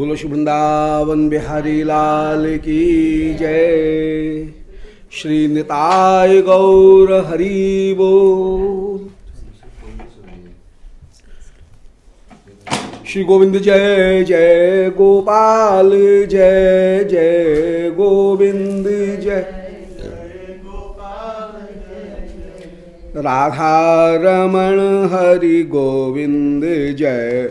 बोलो, वृंदावन बिहारी लाल की जय। श्री निताय गौर हरि बोल श्री गोविंद जय जय गोपाल, जय जय गोविंद, जय। राधा रमण हरि गोविंद, जय।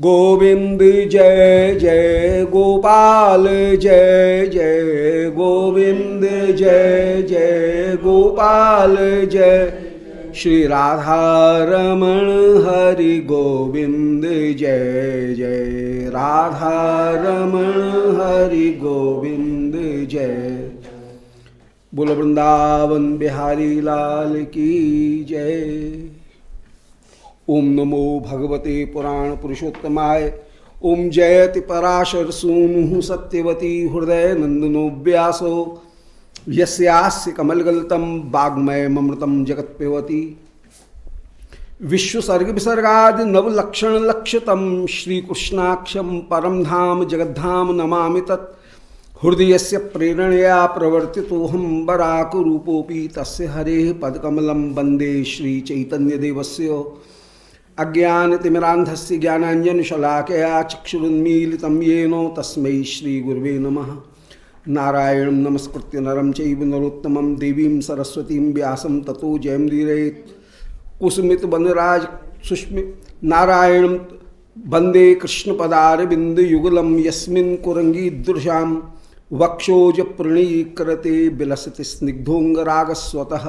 गोविंद जय जय गोपाल, जय जय गोविंद, जय जय गोपाल, जय श्री राधा रमण हरि गोविंद, जय जय राधा रमण हरि गोविंद, जय। बोल वृंदावन बिहारी लाल की जय। ओम नमो भगवते पुराण पुरुषोत्तमाय। ओम जयति पराशर सूनु सत्यवती हृदय नंदनो व्यासो। यस्यास्य कमलगलितम वाग्मय ममृतम जगत पेवती विश्वसर्ग विसर्गादि नवलक्षण लक्षतम परम धाम जगद्धाम नमा तत्। हृदय से प्रेरणया प्रवर्ति हम बराक तस् हरे पदकमल वंदे श्रीचैतन्यदेवस्य। अज्ञानतिमिरांधस्य ज्ञानांजनशलाकया चक्षुरुन्मीलितं येनो तस्मै श्रीगुरुवे नमः। नारायण नमस्कृत्य नरम चैव नरोत्तमं देवीं सरस्वतीं व्यासं ततो जयमुदीरेत् कुसुमित वनराज सुष्मि नारायण वंदे कृष्णपदारविन्दयुगलं यस्मिन् कुरङ्गीदृशां वक्षोज प्रणयीकृते विलसति स्निग्धोऽङ्गरागस्वतः।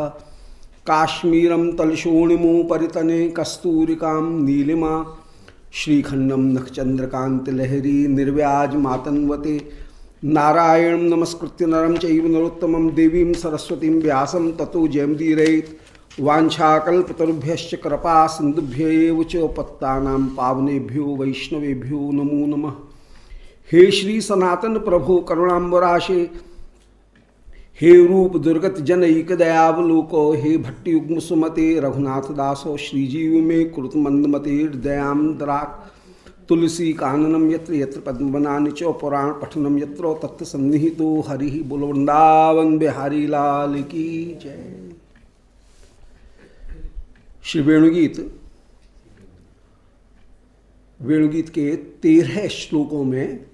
काश्मीरं तलशोणिमोपरितने कस्तूरिकां नीलिमा, श्रीखण्डं नखचन्द्रकान्तलहरी निर्व्याज मातन्वते नारायण नमस्कृत्य नरम चैव नरोत्तमं देवीं सरस्वतीं व्यासं ततो जयमुदीरेत् वाछाकल्पतरुभ्य कृपा सिंधुभ्य च पत्ता पावनेभ्यो वैष्णवेभ्यो नमो नमः। हे श्री सनातन प्रभो करुणाबराशे हे रूप दुर्गत जनईक दयावलोको, हे भट्टयुग्म सुमते, रघुनाथ दासो श्रीजीव में कुरुत मंदमते हृदयाम दराक। तुलसी काननम यत्र यत्र पद्मनानि च, पुराण पठनम यत्र तत्व सन्निहितो, हरि बोल वृंदावन बिहारी लाल की जय। श्री वेणुगीत। वेणुगीत के तेरह श्लोकों में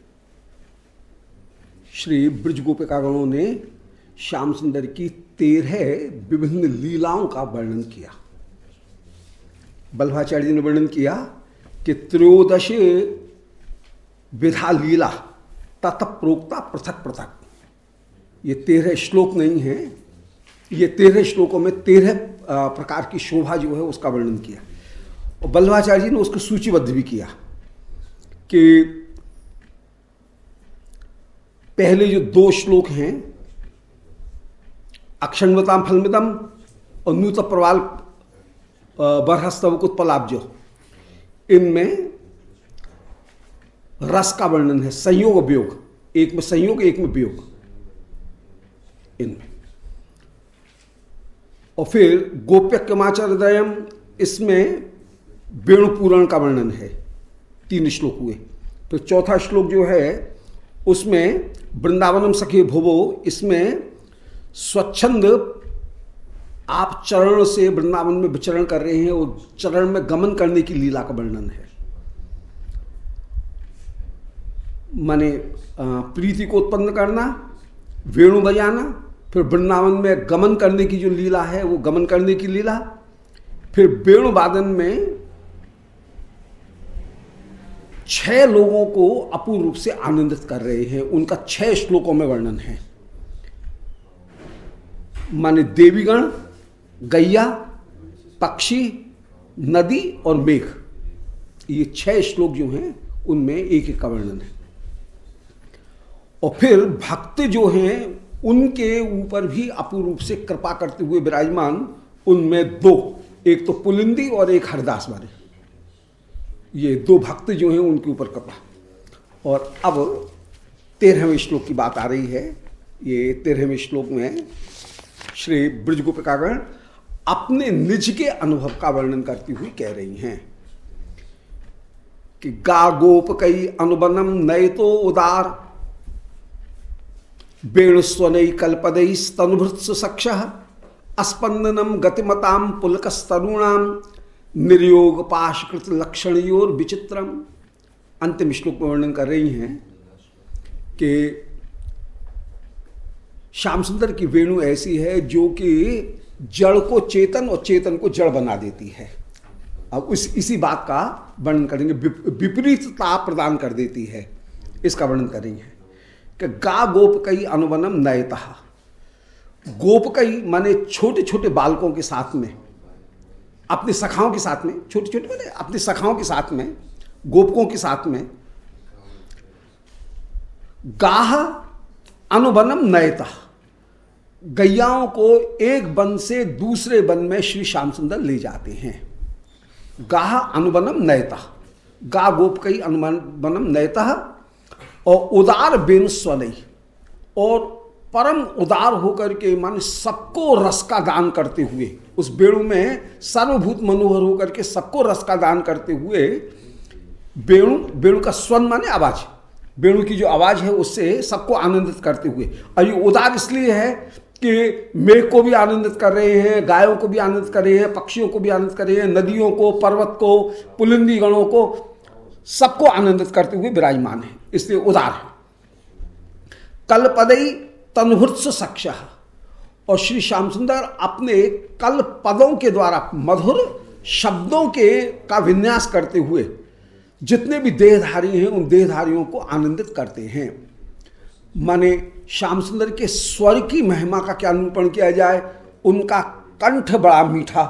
श्री ब्रज गोपिकागणों ने श्याम सुंदर की तेरह विभिन्न लीलाओं का वर्णन किया। बल्भाचार्य जी ने वर्णन किया कि त्रयोदश विधा लीला तत प्रोक्ता पृथक पृथक। ये तेरह श्लोक नहीं है। ये तेरह श्लोकों में तेरह प्रकार की शोभा जो है उसका वर्णन किया। और बल्लभाचार्य जी ने उसको सूचीबद्ध भी किया कि पहले जो दो श्लोक हैं अक्षणवताम फलमिदम और नूत प्रवाल बरहस्तव उत्पलाब्जो इनमें रस का वर्णन है संयोग वियोग एक में संयोग, एक में वियोग इनमें और फिर गोप्य कमाचारदयम इसमें वेणुपूरण का वर्णन है। तीन श्लोक हुए। फिर चौथा श्लोक जो है, उसमें वृंदावनम सखी भुवो इसमें स्वच्छंद आप चरण से वृंदावन में विचरण कर रहे हैं, और चरण में गमन करने की लीला का वर्णन है। माने प्रीति को उत्पन्न करना, वेणु बजाना, फिर वृंदावन में गमन करने की जो लीला है, वो गमन करने की लीला, फिर वेणु वादन में छह लोगों को अपूर्ण रूप से आनंदित कर रहे हैं। उनका छह श्लोकों में वर्णन है। माने देवीगण, गैया, पक्षी, नदी और मेघ। ये छह श्लोक जो हैं, उनमें एक एक का वर्णन है। और फिर भक्त जो हैं, उनके ऊपर भी अपूर्व से कृपा करते हुए विराजमान, उनमें दो। एक तो पुलिंदी और एक हरदास वाले ये दो भक्त जो हैं, उनके ऊपर कृपा। और अब तेरहवें श्लोक की बात आ रही है। ये तेरहवें श्लोक में श्री ब्रज गोपिकागण अपने निज के अनुभव का वर्णन करती हुई कह रही हैं कि गा गोप कई अनुबनम नए तो उदार वेणुस्वनई कल्पद स्तनुभृत्सु सक्ष अस्पंदनम गतिमताम पुलकस्तरुणाम निर्योग पाशकृत लक्षणयोर विचित्रम अंतिम श्लोक में वर्णन कर रही हैं कि श्याम सुंदर की वेणु ऐसी है जो कि जड़ को चेतन और चेतन को जड़ बना देती है। अब उस, इसी बात का वर्णन करेंगे। विपरीतता प्रदान कर देती है। इसका वर्णन करेंगे कि गा गोप कई अनुवनम नयता। गोप कई माने छोटे छोटे बालकों के साथ में, अपने सखाओं के साथ में छोटे छोटे माने अपने सखाओं के साथ में, गोपकों के साथ में, गाह अनुबनम नयता। गैयाओं को एक वन से दूसरे वन में श्री श्याम सुंदर ले जाते हैं। गाह अनुबनम नयता। गा गोप कई अनुबनम नयता। और उदार बेन स्वलई। और परम उदार होकर के मन सबको रस का दान करते हुए, उस बेणु में सर्वभूत मनोहर होकर के सबको रस का दान करते हुए, बेणु बेणु का स्वन माने आवाज़। बेणु की जो आवाज़ है, उससे सबको आनंदित करते हुए। और ये उदार इसलिए है कि मेघ को भी आनंदित कर रहे हैं, गायों को भी आनंदित कर रहे हैं, पक्षियों को भी आनंदित कर रहे हैं, नदियों को, पर्वत को, पुलिंदी गणों को, सबको आनंदित करते हुए विराजमान है। इसलिए उदार है। कल पदई तनहुत्स सक्ष और श्री श्याम सुंदर अपने कल पदों के द्वारा मधुर शब्दों के का विन्यास करते हुए जितने भी देहधारी हैं, उन देहधारियों को आनंदित करते हैं। माने श्याम सुंदर के स्वर की महिमा का क्या निरूपण किया जाए? उनका कंठ बड़ा मीठा।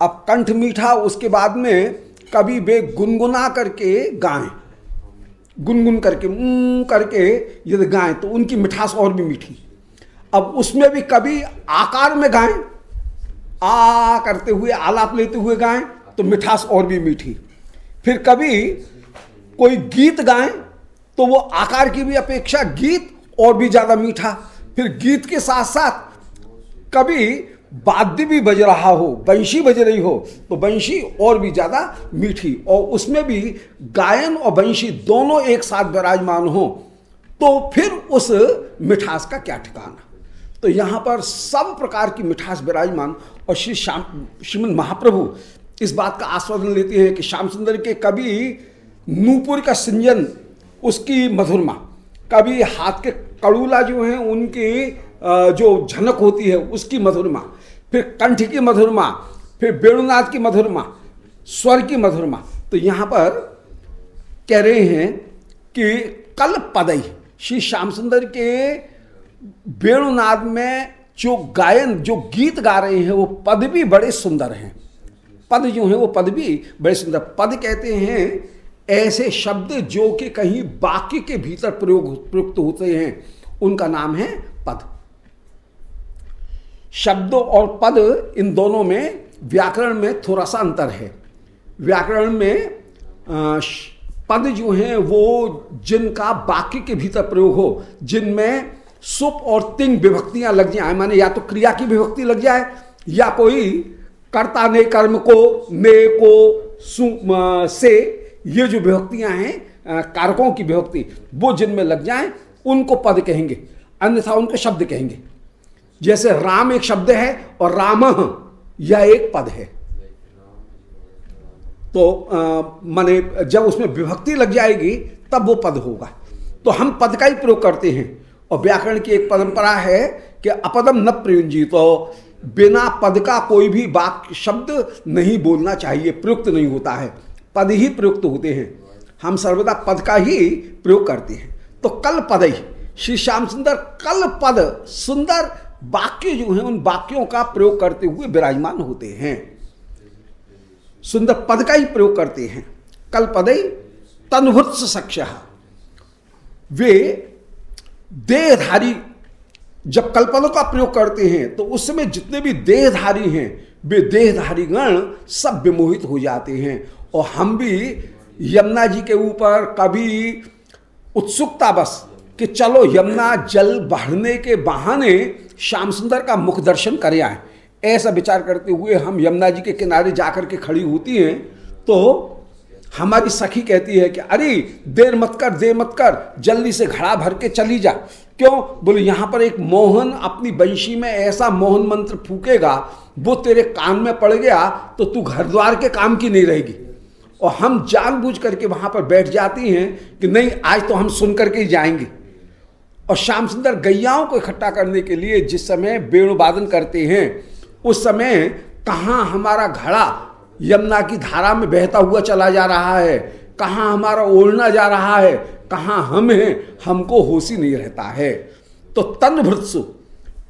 अब कंठ मीठा, उसके बाद में कभी वे गुनगुना करके गाएँ। गुनगुन करके ऊं करके यदि गाएँ तो उनकी मिठास और भी मीठी। अब उसमें भी कभी आकार में गाएँ, आ करते हुए, आलाप लेते हुए गाएँ तो मिठास और भी मीठी। फिर कभी कोई गीत गाएँ तो वो आकार की भी अपेक्षा गीत और भी ज़्यादा मीठा। फिर गीत के साथ साथ कभी वाद्य भी बज रहा हो, बंशी बज रही हो तो बंशी और भी ज़्यादा मीठी। और उसमें भी गायन और बंशी दोनों एक साथ विराजमान हो तो फिर उस मिठास का क्या ठिकाना? तो यहाँ पर सब प्रकार की मिठास विराजमान। और श्री श्याम, श्रीमन महाप्रभु इस बात का आस्वादन लेते हैं कि श्याम सुंदर के कभी नूपुर का सिंजन, उसकी मधुरमा, कभी हाथ के कड़ूला जो है, उनकी जो झनक होती है, उसकी मधुरमा, फिर कंठ की मधुरमा, फिर वेणुनाथ की मधुरमा, स्वर की मधुरमा। तो यहाँ पर कह रहे हैं कि कल पदई श्री श्याम सुंदर के वेणुनाद में जो गायन, जो गीत गा रहे हैं, वो पद भी बड़े सुंदर हैं। पद जो है, वो पद भी बड़े सुंदर। पद कहते हैं ऐसे शब्द जो कि कहीं वाक्य के भीतर प्रयोग प्रयुक्त होते हैं, उनका नाम है पद। शब्द और पद इन दोनों में व्याकरण में थोड़ा सा अंतर है। व्याकरण में पद जो हैं वो जिनका वाक्य के भीतर प्रयोग हो, जिनमें सुप और तिंग विभक्तियाँ लग जाए, माने या तो क्रिया की विभक्ति लग जाए, या कोई कर्ता ने कर्म को, ने को, सु से ये जो विभक्तियाँ हैं कारकों की विभक्ति, वो जिनमें लग जाएँ, उनको पद कहेंगे, अन्यथा उनको शब्द कहेंगे। जैसे राम एक शब्द है और राम यह एक पद है। तो माने जब उसमें विभक्ति लग जाएगी, तब वो पद होगा। तो हम पद का ही प्रयोग करते हैं। और व्याकरण की एक परंपरा है कि अपदम न प्रयुंजी तो बिना पद का कोई भी वाक्य, शब्द नहीं बोलना चाहिए, प्रयुक्त नहीं होता है। पद ही प्रयुक्त होते हैं। हम सर्वदा पद का ही प्रयोग करते हैं। तो कल पद ही, श्री श्याम सुंदर, कल पद सुंदर वाक्य जो है, उन वाक्यों का प्रयोग करते हुए विराजमान होते हैं। सुंदर पद का ही प्रयोग करते हैं। कल पदई तनुभुत्स सक्ष वे देहधारी, जब कल्पना का प्रयोग करते हैं तो उस समय जितने भी देहधारी हैं, वे देहधारी गण सब विमोहित हो जाते हैं। और हम भी यमुना जी के ऊपर कभी उत्सुकता बस कि चलो यमुना जल बढ़ने के बहाने श्याम सुंदर का मुख दर्शन करे आए। ऐसा विचार करते हुए हम यमुना जी के किनारे जाकर के खड़ी होती हैं तो हमारी सखी कहती है कि, अरे, देर मत कर, देर मत कर, जल्दी से घड़ा भर के चली जा। क्यों? बोले, यहाँ पर एक मोहन अपनी बंशी में ऐसा मोहन मंत्र फूकेगा, वो तेरे कान में पड़ गया तो तू घर द्वार के काम की नहीं रहेगी। और हम जानबूझ करके वहाँ पर बैठ जाती हैं कि नहीं, आज तो हम सुन करके ही जाएँगे। और श्याम सुंदर गैयाओं को इकट्ठा करने के लिए जिस समय वेणुवादन करते हैं, उस समय कहाँ हमारा घड़ा यमुना की धारा में बहता हुआ चला जा रहा है, कहाँ हमारा ओढ़ना जा रहा है, कहाँ हम हैं, हमको होश नहीं रहता है। तो तन भृत्सु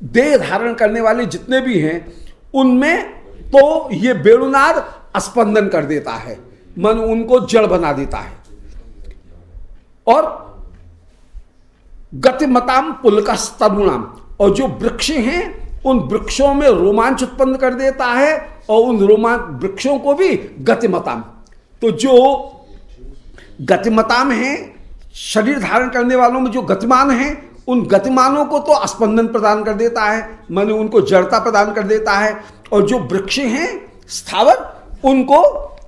देह धारण करने वाले जितने भी हैं, उनमें तो ये बेणुनाद स्पंदन कर देता है। मन उनको जड़ बना देता है। और गतिमताम पुलका तरुणाम और जो वृक्ष हैं, उन वृक्षों में रोमांच उत्पन्न कर देता है, और उन रोमांच वृक्षों को भी गतिमताम। तो जो गतिमताम है, शरीर धारण करने वालों में जो गतिमान है, उन गतिमानों को तो स्पंदन प्रदान कर देता है, माने उनको जड़ता प्रदान कर देता है, और जो वृक्ष हैं, स्थावर, उनको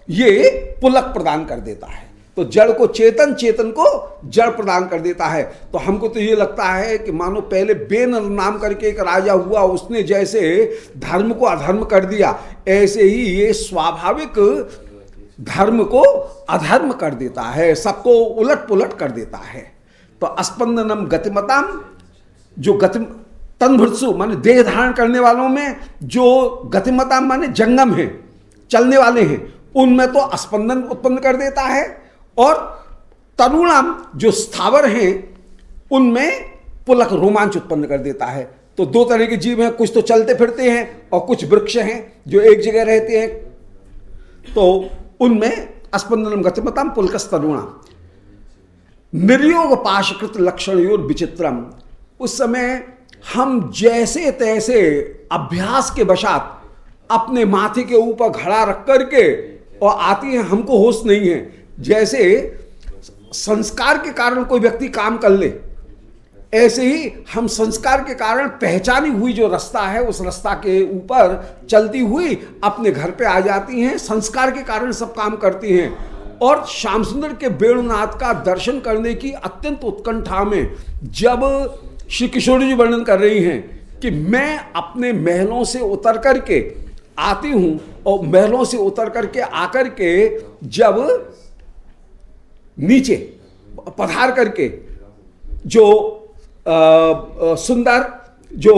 ये पुलक प्रदान कर देता है। तो जड़ को चेतन चेतन को जड़ प्रदान कर देता है। तो हमको तो ये लगता है कि मानो पहले बेन नाम करके एक राजा हुआ, उसने जैसे धर्म को अधर्म कर दिया, ऐसे ही ये स्वाभाविक धर्म को अधर्म कर देता है, सबको उलट पुलट कर देता है। तो अस्पंदनम गतिमताम, जो गति तनभृत्सु माने देह धारण करने वालों में जो गतिमता माने जंगम है, चलने वाले हैं उनमें तो स्पंदन उत्पन्न कर देता है और तरुणाम जो स्थावर हैं, उनमें पुलक रोमांच उत्पन्न कर देता है। तो दो तरह के जीव हैं, कुछ तो चलते फिरते हैं और कुछ वृक्ष हैं जो एक जगह रहते हैं। तो उनमें स्पंदनम गतिमताम पुलकस तरुणा निर्योग पाशकृत लक्षण योर विचित्रम। उस समय हम जैसे तैसे अभ्यास के बशात अपने माथे के ऊपर घड़ा रख करके और आती है, हमको होश नहीं है। जैसे संस्कार के कारण कोई व्यक्ति काम कर ले, ऐसे ही हम संस्कार के कारण पहचानी हुई जो रास्ता है, उस रास्ता के ऊपर चलती हुई अपने घर पे आ जाती हैं, संस्कार के कारण सब काम करती हैं। और श्याम सुंदर के वेणुनाथ का दर्शन करने की अत्यंत उत्कंठा में जब श्री किशोरी जी वर्णन कर रही हैं कि मैं अपने महलों से उतर करके आती हूँ और महलों से उतर करके आकर के जब नीचे पधार करके जो सुंदर, जो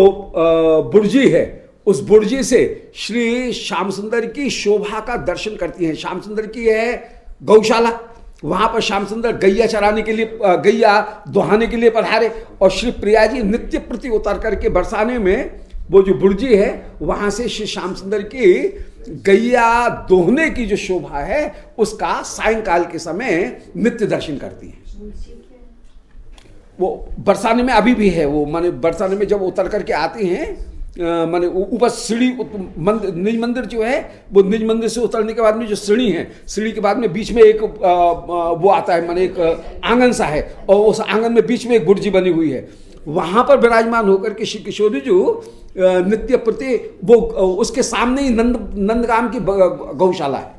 बुर्जी है, उस बुर्जी से श्री श्याम सुंदर की शोभा का दर्शन करती हैं। श्याम सुंदर की है गौशाला। वहाँ पर श्याम सुंदर गैया चराने के लिए गैया दोहाने के लिए पधारे और श्री प्रिया जी नित्य प्रति उतर करके बरसाने में वो जो बुर्जी है वहाँ से श्री श्याम सुंदर की गैया दोहने की जो शोभा है उसका सायंकाल के समय नित्य दर्शन करती है। वो बरसाने में अभी भी है वो माने बरसाने में जब उतर करके आती हैं माने ऊपर सीढ़ी निज मंदिर जो है वो निज मंदिर से उतरने के बाद में जो सीढ़ी है सीढ़ी के बाद में बीच में एक आ, वो आता है माने एक आँगन सा है और उस आँगन में बीच में एक बुर्जी बनी हुई है। वहाँ पर विराजमान होकर के श्री किशोरी जो नित्य प्रति वो उसके सामने ही नंद, नंदगाम की गौशाला है।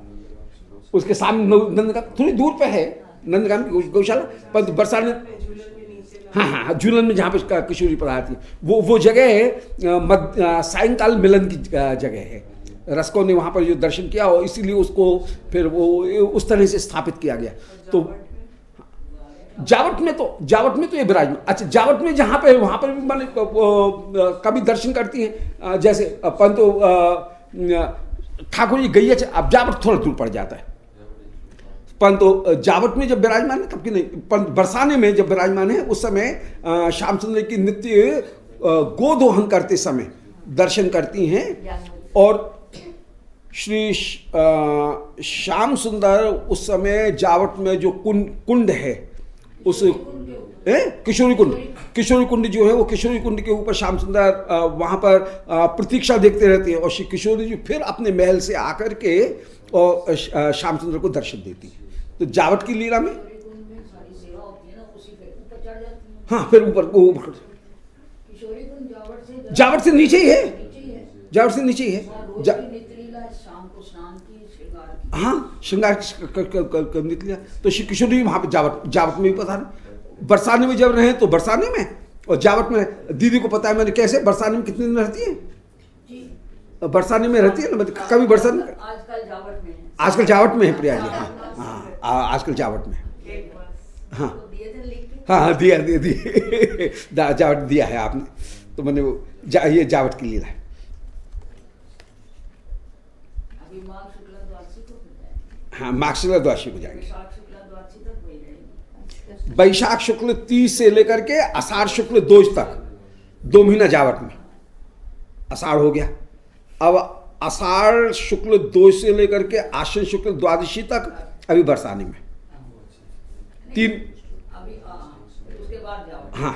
उसके सामने नंदगाम, थोड़ी दूर पे है नंदगाम की गौशाला पर बरसाने हाँ हाँ झूलन में जहाँ पे किशोरी पढ़ाती वो वो जगह है सायंकाल मिलन की जगह है। रसकों ने वहाँ पर जो दर्शन किया और इसीलिए उसको फिर वो, उस तरह से स्थापित किया गया। तो जावट में तो जावट में तो ये विराजमान अच्छा जावट में जहाँ पे, वहाँ पर भी मान कभी दर्शन करती हैं जैसे परंतु ठाकुर जी गैया अब जावट थोड़ा दूर पड़ जाता है। परंतु जावट में जब विराजमान है, तब की नहीं बरसाने में जब विराजमान है, उस समय श्याम सुंदर की नित्य गोदोहन करते समय दर्शन करती हैं, और श्री श्याम सुंदर उस समय जावट में जो कुंड कुंड है उस किशोरी कुंड किशोरी कुंड जो है, वो किशोरी कुंड के ऊपर श्याम सुंदर वहाँ पर प्रतीक्षा देखते रहते हैं और श्री किशोरी जी फिर अपने महल से आकर के, और श्याम सुंदर को दर्शन देती है। तो जावट की लीला में? हाँ फिर ऊपर ऊपर। जावट से नीचे ही है। जावट से नीचे ही है। हाँ श्रृंगार करने के तो श्री किशोर जी वहाँ पर जावट जावट में भी पता नहीं बरसाने में जब रहे तो बरसाने में? और जावट में दीदी को पता है मैंने कैसे? बरसाने में कितने दिन रहती है? बरसाने में रहती है? ना मतलब कभी बरसाने आजकल जावट में आजकल जावट में है प्रिया जी हाँ हाँ आजकल जावट में। हाँ। हाँ हाँ दिया दिया दिए जावट दिया है आपने। तो मैंने वो जा, ये जावट की लीला है हाँ मार्क्सिला द्वाशी को जाएँगे। वैशाख शुक्ल तीस से लेकर के अषाढ़ शुक्ल दो तक दो महीना जावट में। अषाढ़ हो गया। अब अषाढ़ शुक्ल दो से लेकर के आश्विन शुक्ल द्वादशी तक अभी बरसाने में। तीन हाँ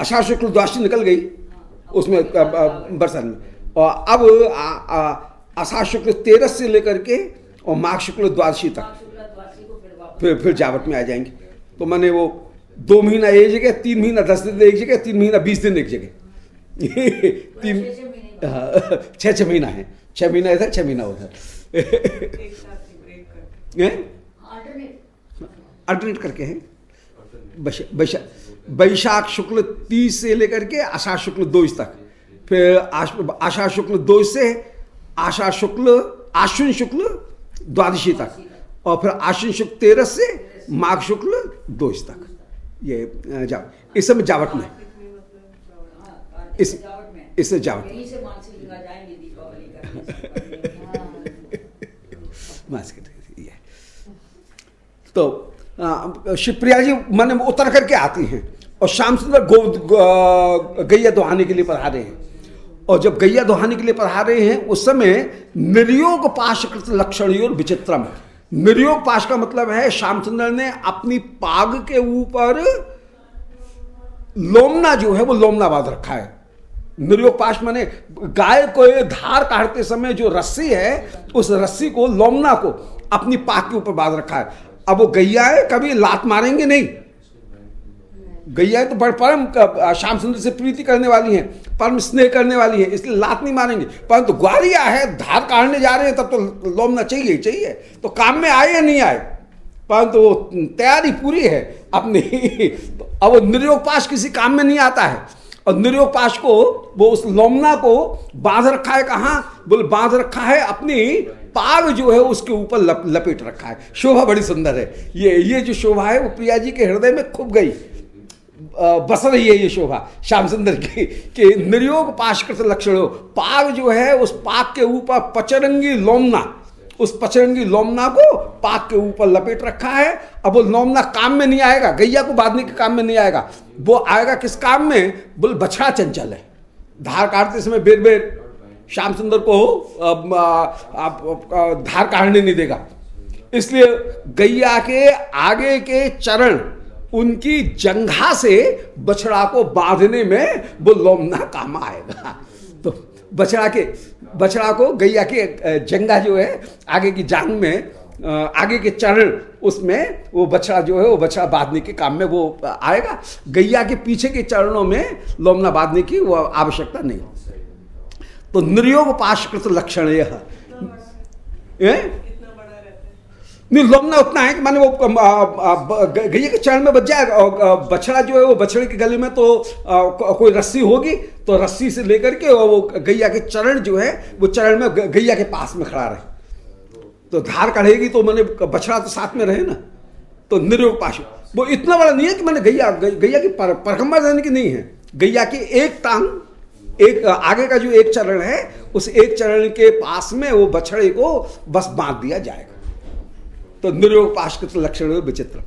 अषाढ़ शुक्ल द्वादशी निकल गई उसमें बरसाने में। और अब अषाढ़ शुक्ल तेरह से लेकर के और माघ शुक्ल द्वादशी तक। फिर फिर जावट में आ जाएँगे। तो मैंने वो दो महीना एक जगह तीन महीना दस दिन एक जगह तीन महीना बीस दिन एक जगह। तीन छः छः महीना है छः महीना इधर छः महीना उधर। अल्टरनेट करके हैं। वैशाख शुक्ल तीस से लेकर के आषाढ़ शुक्ल दो तक। फिर आषाढ़ शुक्ल दो से आषाढ़ शुक्ल आश्विन शुक्ल द्वादशी तक। और फिर आश्विन शुक्ल तेरह से माघ शुक्ल दो तक। ये जाओ इस समय जावट में। इस इससे जावट। तो शिवप्रिया जी मन उतर करके आती हैं और श्याम सुंदर गो, गो गैया दुहाने के लिए पधारे हैं। और जब गैया दुहाने के लिए पढ़ा रहे हैं, उस समय निर्योग पाशकृत लक्षण और विचित्रम। निर्योग पाश का मतलब है, श्यामचंद्र ने अपनी पाग के ऊपर लोमना जो है, वो लोमना बाँध रखा है। निर्योग पाश माने गाय को धार काटते समय जो रस्सी है, उस रस्सी को लोमना को अपनी पाग के ऊपर बाँध रखा है। अब वो गैया है, कभी लात मारेंगे नहीं। गैया तो बड़ परम श्याम सुंदर से प्रीति करने वाली हैं परम स्नेह करने वाली है इसलिए लात नहीं मारेंगे। परंतु तो ग्वालिया है धार काटने जा रहे हैं तब तो लोमना चाहिए चाहिए। तो काम में आए या नहीं आए? परंतु वो तैयारी पूरी है अपनी। तो अब निर्योग पाश किसी काम में नहीं आता है। और निर्योग पाश को वो उस लोमना को बाँध रखा है कहाँ? बोले बाँध रखा है अपनी पाग जो है उसके ऊपर लप, लपेट रखा है। शोभा बड़ी सुंदर है। ये ये जो शोभा है वो प्रिया जी के हृदय में खुब गई। बस रही है ये शोभा। श्याम सुंदर की, कि निर्योग पाशकृत लक्षण। पाग जो है, उस पाग के ऊपर पचरंगी लोमना। उस पचरंगी लोमना को पाक के ऊपर लपेट रखा है। अब वो लोमना काम में नहीं आएगा, गैया को बांधने के काम में नहीं आएगा। वो आएगा किस काम में? बोल, बछड़ा चंचल है। धार काटते समय बेर बेर श्याम सुंदर को धार काटने नहीं देगा। इसलिए गैया के आगे के चरण उनकी जंघा से बछड़ा को बांधने में वो लोमना काम आएगा। तो बछड़ा के, बछड़ा को गैया के जंगा जो है, आगे की जांग में आगे के चरण उसमें वो बछड़ा जो है, वो बछड़ा बांधने के काम में वो आएगा। गैया के पीछे के चरणों में लोमना बांधने की वो आवश्यकता नहीं। तो निर्योग पाशकृत लक्षण यह नहीं उतना है कि माने वो गैया के चरण में बच जाएगा और बछड़ा जो है वो बछड़े के गले में तो कोई रस्सी होगी तो रस्सी से लेकर के वो गैया के चरण जो है, वो चरण में गैया के पास में खड़ा रहे। तो धार कढ़ेगी तो मैंने बछड़ा तो साथ में रहे ना। तो निर्योग पाश वो इतना बड़ा नहीं है कि मैंने गैया गैया की परखम्बा देने की नहीं है। गैया की एक टांग, एक आगे का जो एक चरण है, उस एक चरण के पास में वो बछड़े को बस बाँध दिया जाएगा। तो निरुपाश्कृत लक्षण विचित्र।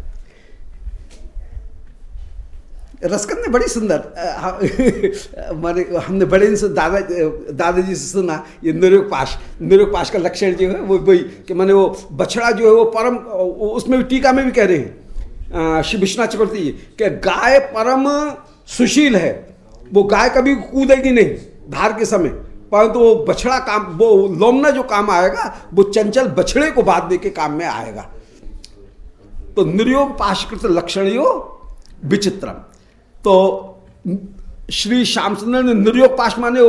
रसकन ने बड़ी सुंदर माने हमने बड़े दिन से दादा दादाजी से सुना, ये निरुपाश निरुपाश का लक्षण जो है, वो वही, कि माने वो बछड़ा जो है, वो परम उसमें भी टीका में भी कह रहे हैं। श्री विश्वनाथ चक्रवर्ती जी, कि गाय परम सुशील है, वो गाय कभी कूदेगी नहीं, धार के समय। परंतु वो बछड़ा काम, वो लोमना जो काम आएगा, वो चंचल बछड़े को बांधने के काम में आएगा। तो निर्योग पाशकृत लक्षणियों विचित्रम। तो श्री श्याम सुंदर ने निर्योग पाश माने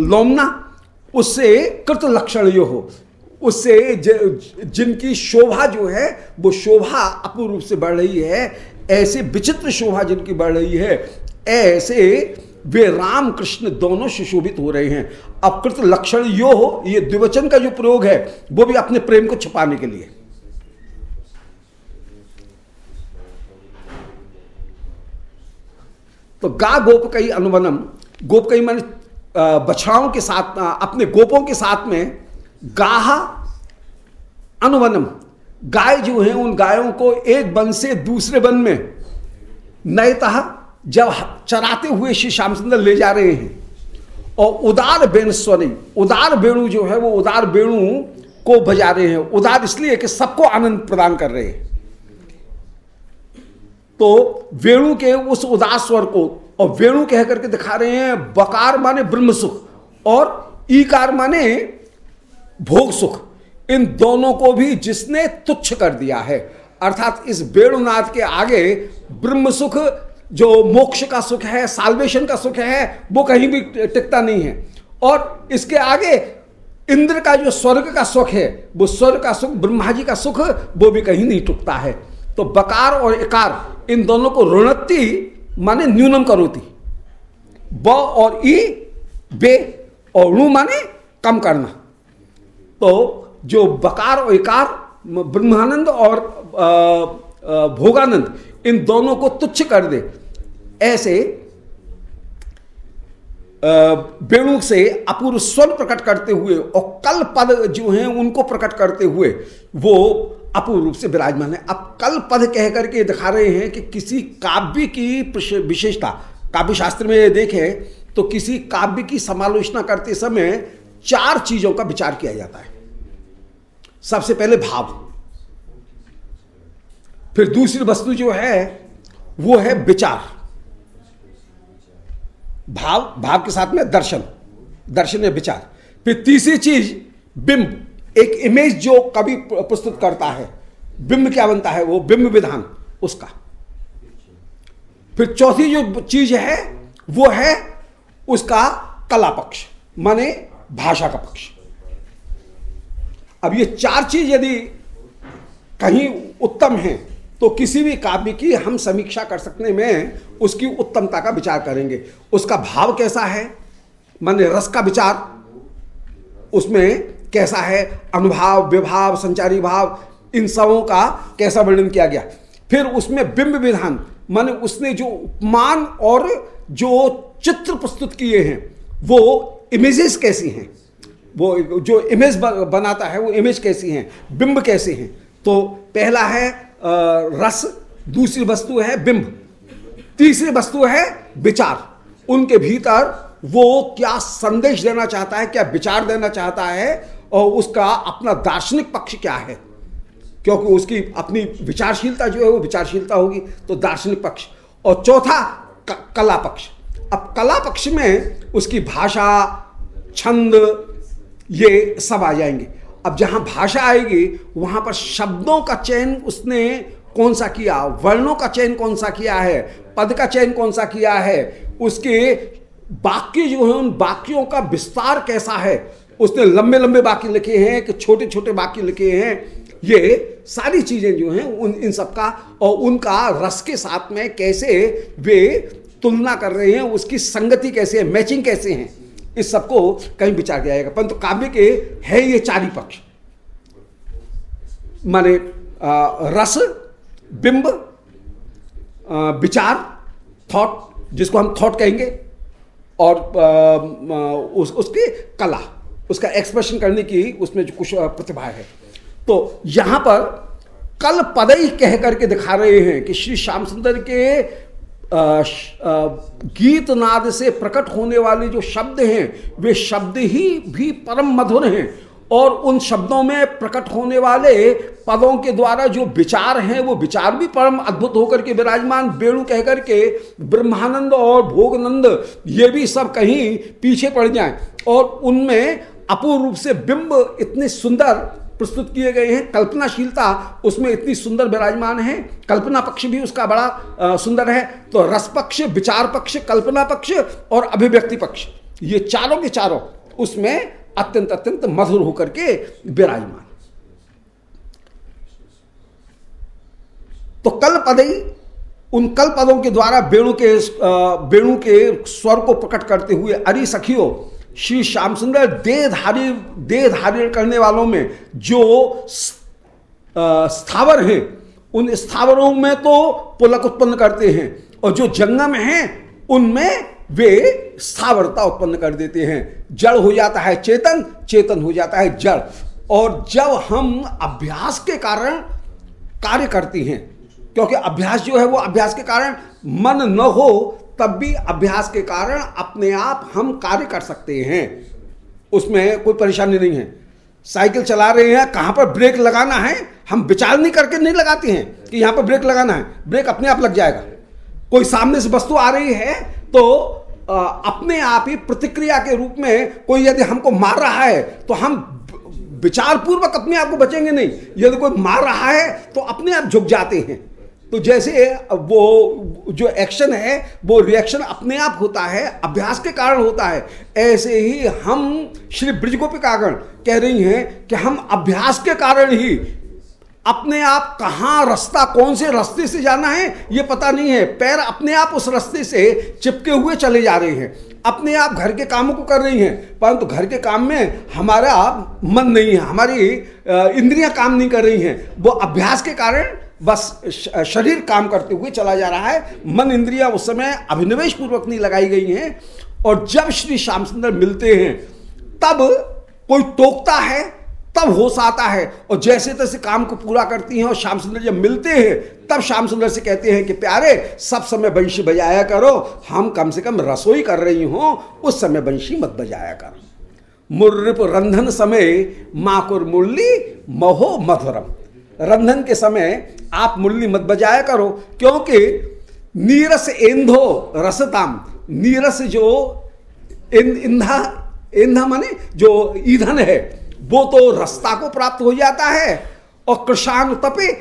लोमना, उससे कृत लक्षण यो हो। उससे जिनकी शोभा जो है, वो शोभा अपूर्व रूप से बढ़ रही है, ऐसे विचित्र शोभा जिनकी बढ़ रही है, ऐसे वे राम कृष्ण दोनों सुशोभित हो रहे हैं। अकृत लक्षण यो हो, ये द्विवचन का जो प्रयोग है, वो भी अपने प्रेम को छुपाने के लिए। तो गा गोप कई अनुवनम गोप कई मान बछड़ाओं के साथ अपने गोपों के साथ में गाहा अनुवनम, गाय जो है, उन गायों को एक वन से दूसरे वन में, नयतः जब चराते हुए श्री श्याम सुंदर ले जा रहे हैं। और उदार स्वरी उदार बेणु जो है, वो उदार बेणु को बजा रहे हैं। उदार इसलिए कि सबको आनंद प्रदान कर रहे हैं। तो वेणु के उस उदास स्वर को और वेणु कह करके दिखा रहे हैं, बकार माने ब्रह्म सुख और ईकार माने भोग सुख। इन दोनों को भी जिसने तुच्छ कर दिया है। अर्थात इस वेणुनाथ के आगे ब्रह्म सुख जो मोक्ष का सुख है साल्वेशन का सुख है, वो कहीं भी टिकता नहीं है। और इसके आगे इंद्र का जो स्वर्ग का सुख है, वो स्वर्ग का सुख ब्रह्मा जी का सुख, वो भी कहीं नहीं टुकता है। तो बकार और इकार, इन दोनों को ऋणत्ती माने न्यूनम करोती। ब और ई, बे और णु माने कम करना। तो जो बकार और इकार, ब्रह्मानंद और भोगानंद इन दोनों को तुच्छ कर दे। ऐसे वेणु से अपूर्व स्वर प्रकट करते हुए और कल पद जो हैं, उनको प्रकट करते हुए वो अपूर्व रूप से विराजमान है। अब कल पद कह करके दिखा रहे हैं कि किसी काव्य की विशेषता काव्य शास्त्र में देखें तो किसी काव्य की समालोचना करते समय चार चीज़ों का विचार किया जाता है। सबसे पहले भाव। फिर दूसरी वस्तु जो है, वो है विचार। भाव भाव के साथ में दर्शन। दर्शन या विचार। फिर तीसरी चीज़, बिंब। एक इमेज जो कवि प्रस्तुत करता है, बिंब क्या बनता है वो? बिंब विधान, उसका। फिर चौथी जो चीज़ है, वो है उसका कला पक्ष, माने भाषा का पक्ष। अब ये चार चीज़ यदि कहीं उत्तम है तो किसी भी काव्य की हम समीक्षा कर सकने में उसकी उत्तमता का विचार करेंगे। उसका भाव कैसा है? मान रस का विचार उसमें कैसा है? अनुभाव, विभाव, संचारी भाव, इन सबों का कैसा वर्णन किया गया? फिर उसमें बिंब विधान, माने उसने जो उपमान और जो चित्र प्रस्तुत किए हैं, वो इमेजेस कैसी हैं? वो जो इमेज बनाता है, वो इमेज कैसी हैं? बिंब कैसे हैं? तो पहला है रस दूसरी वस्तु है बिंब। तीसरी वस्तु है विचार। उनके भीतर वो क्या संदेश देना चाहता है, क्या विचार देना चाहता है और उसका अपना दार्शनिक पक्ष क्या है? क्योंकि उसकी अपनी विचारशीलता जो है वो विचारशीलता होगी तो दार्शनिक पक्ष। और चौथा कला पक्ष। अब कला पक्ष में उसकी भाषा, छंद, ये सब आ जाएँगे। अब जहाँ भाषा आएगी, वहाँ पर शब्दों का चयन उसने कौन सा किया? वर्णों का चयन कौन सा किया है? पद का चयन कौन सा किया है? उसके वाक्य जो है, उन वाक्यों का विस्तार कैसा है? उसने लंबे लंबे वाक्य लिखे हैं कि छोटे छोटे वाक्य लिखे हैं। ये सारी चीज़ें जो हैं, उन, इन सबका और उनका रस के साथ में कैसे वे तुलना कर रहे हैं, उसकी संगति कैसे है, मैचिंग कैसे है? इस सबको कहीं विचार किया जाएगा। परंतु काव्य के है ये चारी पक्ष। माने रस, बिंब विचार थॉट जिसको हम थॉट कहेंगे, और उस, उसकी कला, उसका एक्सप्रेशन करने की उसमें जो कुछ प्रतिभा है। तो यहाँ पर कल पदई कह करके दिखा रहे हैं कि श्री श्याम सुंदर के गीत नाद से प्रकट होने वाले जो शब्द हैं, वे शब्द ही भी परम मधुर हैं। और उन शब्दों में प्रकट होने वाले पदों के द्वारा जो विचार हैं, वो विचार भी परम अद्भुत होकर के विराजमान। बेणु कहकर के ब्रह्मानंद और भोगनंद, ये भी सब कहीं पीछे पड़ जाएँ। और उनमें अपूर्व रूप से बिंब इतने सुंदर प्रस्तुत किए गए हैं। कल्पनाशीलता उसमें इतनी सुंदर विराजमान है। कल्पना पक्ष भी उसका बड़ा सुंदर है। तो रस पक्ष, विचार पक्ष, कल्पना पक्ष और अभिव्यक्ति पक्ष, ये चारों के चारों उसमें अत्यंत अत्यंत मधुर होकर के विराजमान। तो कल पदई, उन कल पदों के द्वारा वेणु के वेणु के स्वर को प्रकट करते हुए अरि सखियों श्री श्याम सुंदर देहधारी देहधारी करने वालों में जो स्थावर हैं, उन स्थावरों में तो पुलक उत्पन्न करते हैं और जो जंगम हैं, उनमें वे स्थावरता उत्पन्न कर देते हैं। जड़ हो जाता है चेतन चेतन हो जाता है जड़। और जब हम अभ्यास के कारण कार्य करती हैं, क्योंकि अभ्यास जो है वो अभ्यास के कारण मन न हो तब भी अभ्यास के कारण अपने आप हम कार्य कर सकते हैं। उसमें कोई परेशानी नहीं है। साइकिल चला रहे हैं, कहाँ पर ब्रेक लगाना है? हम विचार नहीं करके नहीं लगाते हैं कि यहाँ पर ब्रेक लगाना है। ब्रेक अपने आप लग जाएगा। कोई सामने से वस्तु आ रही है तो अपने आप ही प्रतिक्रिया के रूप में कोई यदि हमको मार रहा है तो हम विचारपूर्वक अपने आप को बचेंगे नहीं। यदि कोई मार रहा है तो अपने आप झुक जाते हैं। तो जैसे वो, जो एक्शन है, वो रिएक्शन अपने आप होता है, अभ्यास के कारण होता है। ऐसे ही हम श्री ब्रजगोपिकागण कह रही हैं कि हम अभ्यास के कारण ही अपने आप कहाँ रास्ता, कौन से रास्ते से जाना है, ये पता नहीं है। पैर अपने आप उस रास्ते से चिपके हुए चले जा रहे हैं। अपने आप घर के कामों को कर रही हैं, परंतु घर के काम में हमारा मन नहीं है, हमारी इंद्रियाँ काम नहीं कर रही हैं। वो अभ्यास के कारण बस शरीर काम करते हुए चला जा रहा है। मन इंद्रिया उस समय अभिनिवेश पूर्वक नहीं लगाई गई हैं और जब श्री श्याम सुंदर मिलते हैं, तब कोई टोकता है, तब होश आता है और जैसे तैसे काम को पूरा करती हैं और श्याम सुंदर जब मिलते हैं, तब श्याम सुंदर से कहते हैं कि प्यारे, सब समय बंशी बजाया करो, हम कम से कम रसोई कर रही हो, उस समय बंशी मत बजाया करो। मुर्रिप रंधन समय, माकुर मुरली, महो मधुरम। रंधन के समय आप मुरली मत बजाया करो, क्योंकि नीरस एंधो रसताम, नीरस जो इंधा इंधा माने जो ईंधन है, वो तो रस्ता को प्राप्त हो जाता है, और कृषाणु तपे,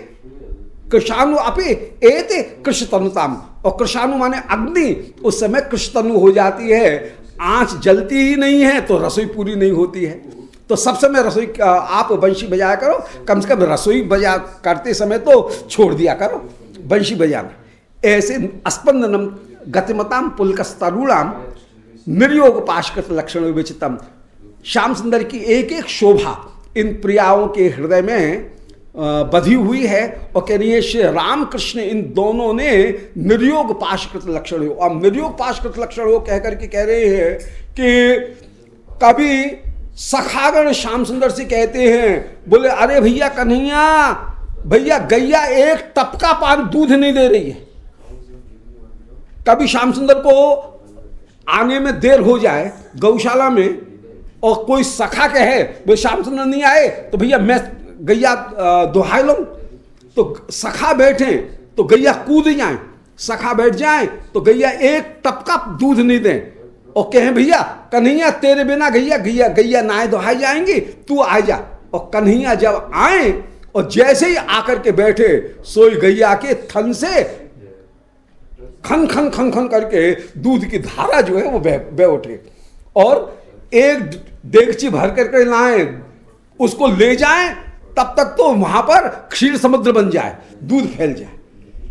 कृषाणु अपे, एते कृष्णतनुताम और कृषाणु माने अग्नि, उस समय कृष्णतनु हो जाती है, आँच जलती ही नहीं है तो रसोई पूरी नहीं होती है। तो सब समय रसोई आप बंशी बजाया करो, कम से कम रसोई बजा करते समय तो छोड़ दिया करो, बंशी बजाना। ऐसे स्पंदनम गतिमताम पुलकस्तरुणाम निर्योग पाशकृत लक्षण विचितम। श्याम सुंदर की एक एक शोभा इन प्रियाओं के हृदय में बधी हुई है और कह रही है, श्री रामकृष्ण, इन दोनों ने निर्योग पाशकृत लक्षण हो। और निर्योग पाशकृत लक्षण हो कह करके कह रहे हैं कि कभी सखागण श्याम सुंदर से कहते हैं, बोले, अरे भैया कन्हैया, भैया गैया एक टपका पान दूध नहीं दे रही है। कभी श्याम सुंदर को आने में देर हो जाए गौशाला में और कोई सखा कहे वो श्याम सुंदर नहीं आए तो भैया मैं गैया दोहाई लो? तो सखा बैठे तो गैया कूद जाए। सखा बैठ जाए तो गैया एक टपका दूध नहीं दें। और कहें, भैया, कन्हैया, तेरे बिना गैया गैया गैया नाए दोहाई जाएँगी, तू आ जा। और कन्हैया जब आए और जैसे ही आकर के बैठे, सोई गैया के थन से खन खन खन खन करके दूध की धारा जो है वो बह उठे। और एक डेगची भर करके लाए, उसको ले जाएँ, तब तक तो वहाँ पर क्षीर समुद्र बन जाए, दूध फैल जाए।